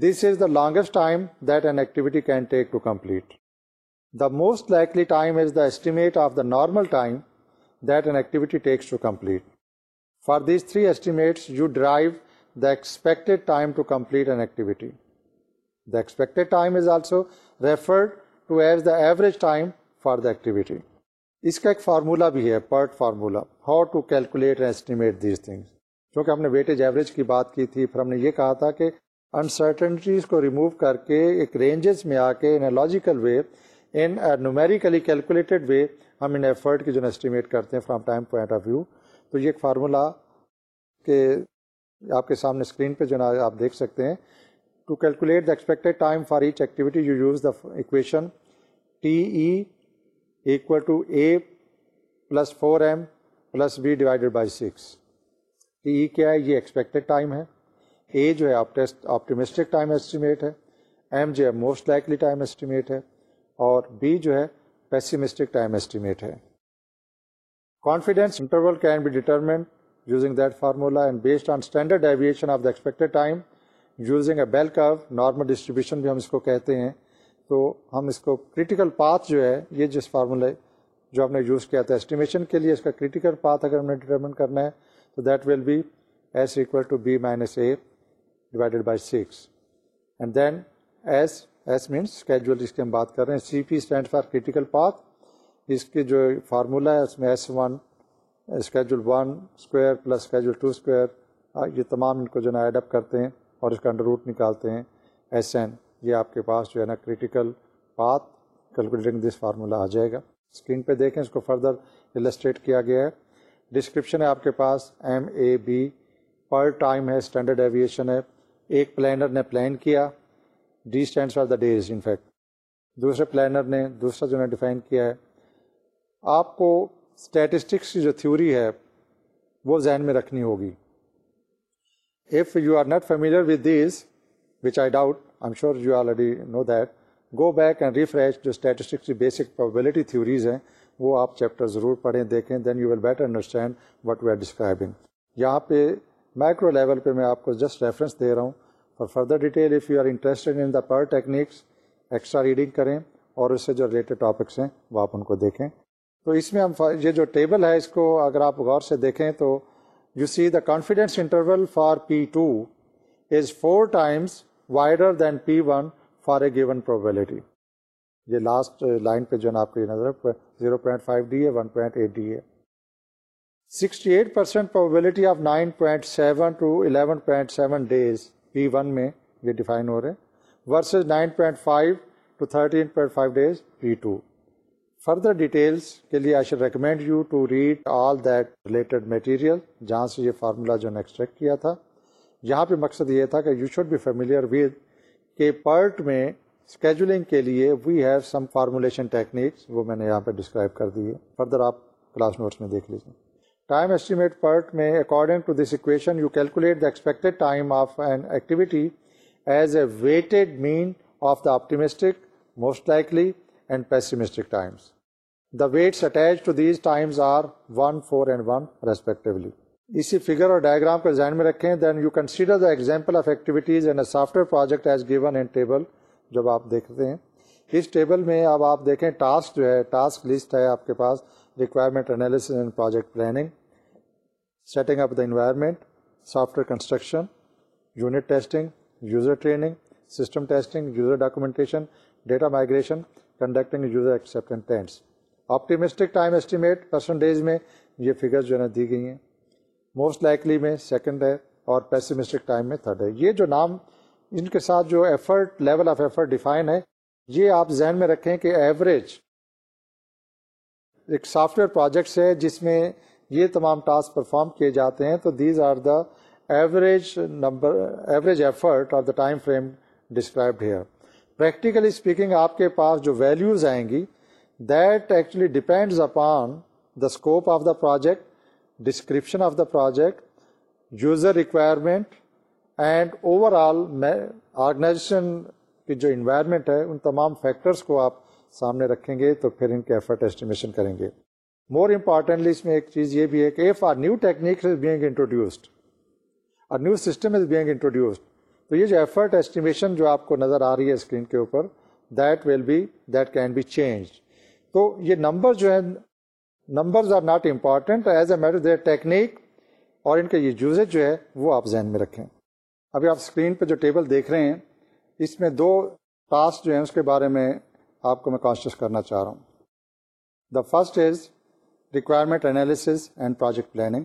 this is the longest time that an activity can take to complete the most likely time is the estimate of the normal time that an activity takes to complete for these three estimates you derive the expected time to complete an activity the expected time is also referred to as the average time for the activity اس کا ایک formula بھی ہے PERT formula how to calculate estimate these things چونکہ ہم نے weightage average کی بات کی تھی پھر ہم نے یہ کہا تھا کہ انسرٹنٹیز کو ریموو کر کے ایک رینجز میں آ کے in a logical way in numerically calculated way ہم ان ایفرٹ کی جو ایسٹیمیٹ کرتے ہیں from time point of view تو یہ ایک فارمولا کہ آپ کے سامنے اسکرین پہ جو نا آپ دیکھ سکتے ہیں to calculate the expected time for each activity you use the equation T E plus four M plus B divided by six E کیا ہے یہ ایکسپیکٹڈ ٹائم ہے اے جو ہے آپٹیمسٹک ٹائم اسٹیمیٹ ہے ایم جو ہے موسٹ لائکلی ٹائم اسٹیمیٹ ہے اور بی جو ہے پیسیمسٹک ٹائم اسٹیمیٹ ہے ایویشن آف نارمل ڈسٹریبیوشن بھی ہم اس کو کہتے ہیں تو ہم اس کو کریٹیکل پاتھ جو ہے یہ جس فارمولے جو ہم نے یوز کیا تھا اسٹیمیشن کے لیے اس کا کریٹیکل پاتھ اگر ہم نے ڈیٹرمن کرنا ہے تو that will be S equal to B minus A divided by six and then S S means schedule جس کی ہم بات کر رہے ہیں C P stand for critical path اس کی جو فارمولہ ہے اس میں S one schedule one square plus schedule two square یہ تمام ان کو جو ہے نا ایڈ اپ کرتے ہیں اور اس کا انڈر روٹ نکالتے ہیں ایس این یہ آپ کے پاس جو ہے نا critical path calculating this formula آ جائے گا اسکرین پہ دیکھیں اس کو فردر السٹریٹ کیا گیا ہے ڈسکرپشن ہے آپ کے پاس ایم اے بی پر ٹائم ہے اسٹینڈرڈ ایویشن ہے ایک پلینر نے پلان کیا D stands for the days in fact in fact دوسرے پلانر نے دوسرا جو ہے ڈیفائن کیا ہے آپ کو اسٹیٹسٹکس کی جو تھیوری ہے وہ ذہن میں رکھنی ہوگی if you are not familiar with these which I doubt I M sure you already know that go back and refresh جو اسٹیٹسٹکس کی بیسک پوبلیٹی تھیوریز ہیں وہ آپ چیپٹر ضرور پڑھیں دیکھیں then you will better understand what we are describing یہاں پہ مائکرو لیول پہ میں آپ کو جسٹ ریفرنس دے رہا ہوں for further detail if you are interested in the PERT techniques extra reading کریں اور اس سے جو ریلیٹڈ ٹاپکس ہیں وہ آپ ان کو دیکھیں تو اس میں ہم یہ جو ٹیبل ہے اس کو اگر آپ غور سے دیکھیں تو you see the confidence interval for P two is four times wider than P one for a given probability یہ لاسٹ لائن eh, پہ جو ہے نا آپ یہ نظر زیرو پوائنٹ فائیو ڈی ہے ون پوائنٹ ایٹ ڈی ہے sixty eight percent of nine point seven to eleven point seven days P one میں یہ ڈیفائن ہو رہے ہیں versus nine point five to thirteen point five days P two further details کے لیے I should recommend you to read all that related material جہاں سے یہ فارمولہ جو ایکسٹریکٹ کیا تھا یہاں پہ مقصد یہ تھا کہ you should be familiar with کہ پرٹ میں اسکیجولنگ کے لیے we have some formulation techniques وہ میں نے یہاں پہ ڈسکرائب کر دی ہے فردر آپ کلاس نوٹس میں دیکھ لیجیے ٹائم ایسٹیمیٹ پرٹ میں according to this equation you calculate the expected time of an activity as a weighted mean of the optimistic most likely and pessimistic times the weights attach to these times are one four and one respectively اسی figure اور diagram کو ذہن میں رکھیں then you consider the example of activities and a software project as given and table جب آپ دیکھتے ہیں اس ٹیبل میں اب آپ دیکھیں ٹاسک جو ہے ٹاسک لسٹ ہے آپ کے پاس requirement analysis and project planning setting up the environment software construction unit testing user training system testing user documentation data migration conducting user acceptance optimistic time estimate percentage میں یہ figure جو ہے نا دی گئی ہیں موسٹ لائکلی میں second ہے اور پیسمسٹک ٹائم میں تھرڈ ہے یہ جو نام ان کے ساتھ جو effort level of effort define ہے یہ آپ ذہن میں رکھیں کہ ایوریج ایک سافٹ ویئر پروجیکٹس ہے جس میں یہ تمام ٹاسک پرفارم کیے جاتے ہیں تو these are the average number average effort اور the time frame described here practically speaking آپ کے پاس جو ویلیوز آئیں گی that actually depends upon the scope of the project description of the project user requirement and overall organization کی جو environment ہے ان تمام فیکٹرس کو آپ سامنے رکھیں گے تو پھر ان کے ایفرٹ ایسٹیمیشن کریں گے مور امپارٹینٹلی اس میں ایک چیز یہ بھی ہے کہ if are new technique is being introduced or new system is being introduced تو یہ جو ایفرٹ ایسٹیمیشن جو آپ کو نظر آ رہی ہے اسکرین کے اوپر that will be that can be change تو یہ نمبر جو ہے numbers are not important as a matter their technique اور ان کا یہ یوزز جو ہے وہ آپ ذہن میں رکھیں ابھی آپ اسکرین پہ جو ٹیبل دیکھ رہے ہیں اس میں دو ٹاسک جو ہیں اس کے بارے میں آپ کو میں کانشیس کرنا چاہ رہا ہوں the first is requirement analysis and project planning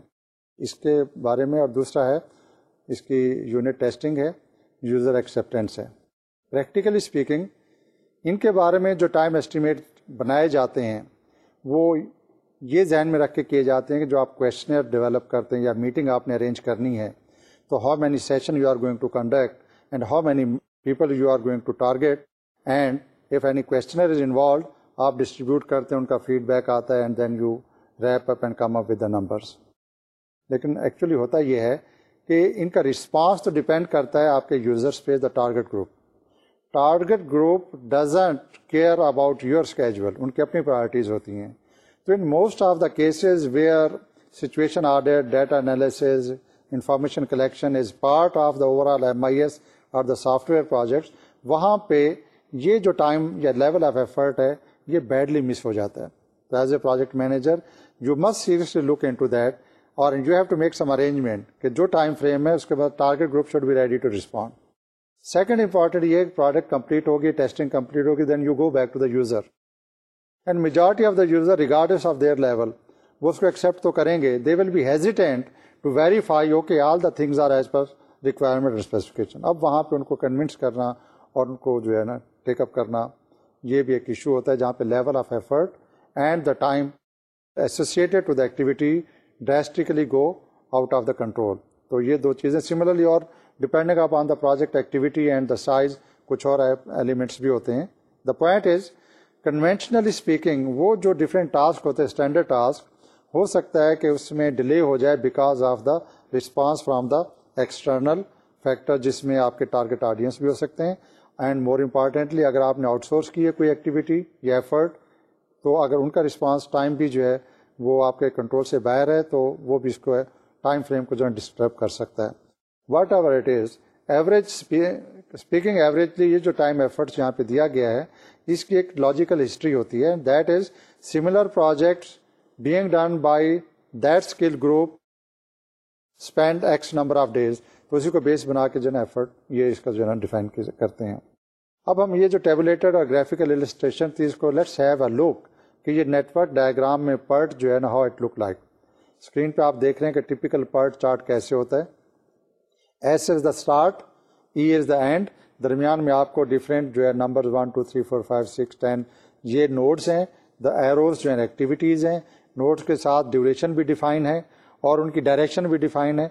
اس کے بارے میں اور دوسرا ہے اس کی یونٹ ٹیسٹنگ ہے یوزر ایکسیپٹینس ہے پریکٹیکلی اسپیکنگ ان کے بارے میں جو ٹائم اسٹیمیٹ بنائے جاتے ہیں وہ یہ ذہن میں رکھ کے کیے جاتے ہیں کہ جو آپ کویشچنر ڈیولپ کرتے ہیں یا میٹنگ آپ نے ارینج کرنی ہے تو how many session you are going to conduct and how many people you are going to target and if any questionnaire is involved آپ ڈسٹریبیوٹ کرتے ہیں ان کا فیڈ بیک آتا ہے and then you wrap up and come up with the numbers لیکن actually ہوتا یہ ہے کہ ان کا رسپانس تو ڈپینڈ کرتا ہے آپ کے یوزرس پہ the target group target group doesn't care about your schedule ان کی اپنی پرائرٹیز ہوتی ہیں تو in most of the cases where situation order data analysis information collection is part of the overall M I S اور the software projects وہاں پہ یہ جو ٹائم یا لیول آف ایفرٹ ہے یہ بیڈلی مس ہو جاتا ہے تو as a project manager you must seriously look into that اور you have to make some arrangement کہ جو ٹائم فریم ہے اس کے بعد target group should be ready to respond second important یہ پروڈکٹ کمپلیٹ ہوگی ٹیسٹنگ کمپلیٹ ہوگی then you go back to the user and majority of the user regards of their level وہ اس کو ایکسیپٹ تو کریں گے دے will be hesitant to verify او کے all the things are as per requirement specification اب وہاں پہ ان کو کنونس کرنا اور ان کو جو ہے نا ٹیک اپ کرنا یہ بھی ایک ایشو ہوتا ہے جہاں پہ level of effort and the time associated to the activity drastically go out of the control تو یہ دو چیزیں سملرلی اور depending up on the project activity and the size کچھ اور ایلیمنٹس بھی ہوتے ہیں the point is conventionally speaking وہ جو ڈفرینٹ ٹاسک ہوتے ہیں اسٹینڈرڈ ٹاسک ہو سکتا ہے کہ اس میں ڈیلے ہو جائے because of the response from the external factor جس میں آپ کے ٹارگیٹ آڈینس بھی ہو سکتے ہیں اینڈ مور امپارٹینٹلی اگر آپ نے آؤٹ سورس کی ہے کوئی ایکٹیویٹی یا ایفرٹ تو اگر ان کا رسپانس ٹائم بھی جو ہے وہ آپ کے کنٹرول سے باہر ہے تو وہ بھی اس کو ٹائم فریم کو جو ہے ڈسٹرب کر سکتا ہے whatever it is average speaking averagely یہ جو ٹائم ایفرٹس یہاں پہ دیا گیا ہے اس کی ایک لاجیکل ہسٹری ہوتی ہے that is similar project being done by that skill group spend X number of days تو اسی کو بیس بنا کے جو ہے ایفرٹ یہ اس کا جو ہے ڈیفائن کرتے ہیں اب ہم یہ جو ٹیبلیٹ اور گرافیکل السٹریشن تھی اس کو لیٹس ہیو اے لک کہ یہ نیٹورک ہے نا how it look like screen پہ آپ دیکھ رہے ہیں کہ ٹپیکل پرٹ چارٹ کیسے ہوتا ہے S is the start E is the end درمیان میں آپ کو ڈفرینٹ جو ہے number one two three four five six ten یہ نوٹس ہیں دا ایروز جو ہیں ایکٹیویٹیز ہیں نوٹس کے ساتھ ڈیوریشن بھی ڈیفائن ہے اور ان کی ڈائریکشن بھی ڈیفائن ہے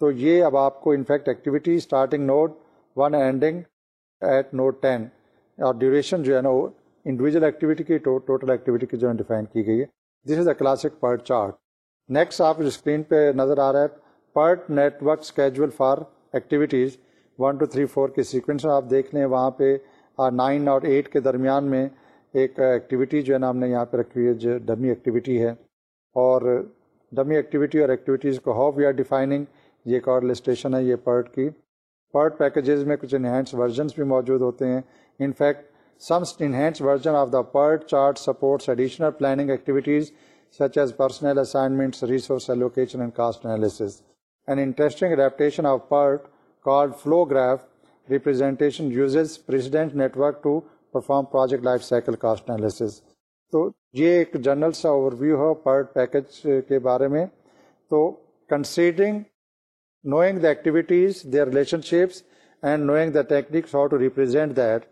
تو یہ اب آپ کو in fact activity starting note one ending at note ten اور ڈیوریشن جو ہے نا انڈیویژل ایکٹیویٹی کی ٹوٹل ایکٹیویٹی کی جو ہے ڈیفائن کی گئی ہے this is a classic PERT chart next آپ اسکرین پہ نظر آ رہا ہے PERT network schedule for activities one two three four کی سیکوینس میں آپ دیکھ لیں وہاں پہ نائن اور ایٹ کے درمیان میں ایک ایکٹیویٹی جو ہے نا ہم نے یہاں پہ رکھی ہوئی ہے جو ڈمی ایکٹیویٹی ہے اور ڈمی ایکٹیویٹی اور ایکٹیویٹیز کو ہاؤ وی آر ڈیفائننگ یہ ایک اور لسٹیشن ہے یہ پرٹ کی پرٹ پیکیجز میں کچھ انہینس ورژنس بھی موجود ہوتے ہیں in fact سمس enhance version of the PERT chart supports additional planning activities such as personnel assignments resource allocation and cost analysis and interesting adaptation of PERT called flow graph representation uses precedent network to perform project life cycle cost analysis تو یہ ایک general سا over view ہے پر package کے بارے میں تو considering knowing the activities they relationships and knowing the techniques how to represent that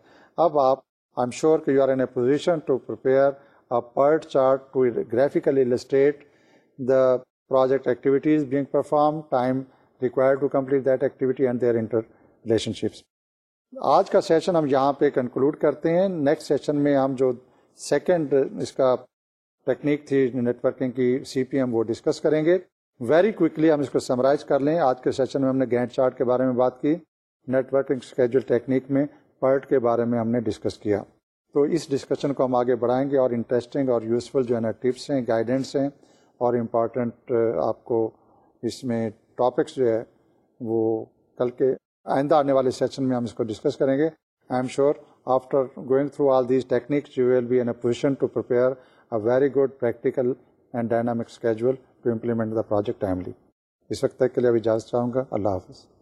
اب آپ آئی ایم شیور کہ you are in a position to prepare a PERT chart to graphically illustrate the project activities being perform time require to complete that activity and their interrelationships آج کا session ہم یہاں پہ conclude کرتے ہیں next session میں ہم جو سیکنڈ اس کا ٹیکنیک تھی نیٹورکنگ کی سی پی ایم وہ ڈسکس کریں گے ویری کوکلی ہم اس کو سمرائز کر لیں آج کے سیشن میں ہم نے گینٹ چارٹ کے بارے میں بات کی نیٹورکنگ اسکیجول ٹیکنیک میں پرٹ کے بارے میں ہم نے ڈسکس کیا تو اس ڈسکشن کو ہم آگے بڑھائیں گے اور انٹرسٹنگ اور یوزفل جو ہے نا ٹپس ہیں گائیڈنس ہیں اور امپارٹنٹ آپ کو اس میں ٹاپکس جو ہے وہ کل کے آئندہ آنے والے سیشن میں ہم اس کو ڈسکس کریں گے I am sure after going through all these techniques you will be in a position to prepare a very good practical and dynamic schedule to implement the project timely اس وقت تک کے لیے ابھی اجازت چاہوں گا اللہ حافظ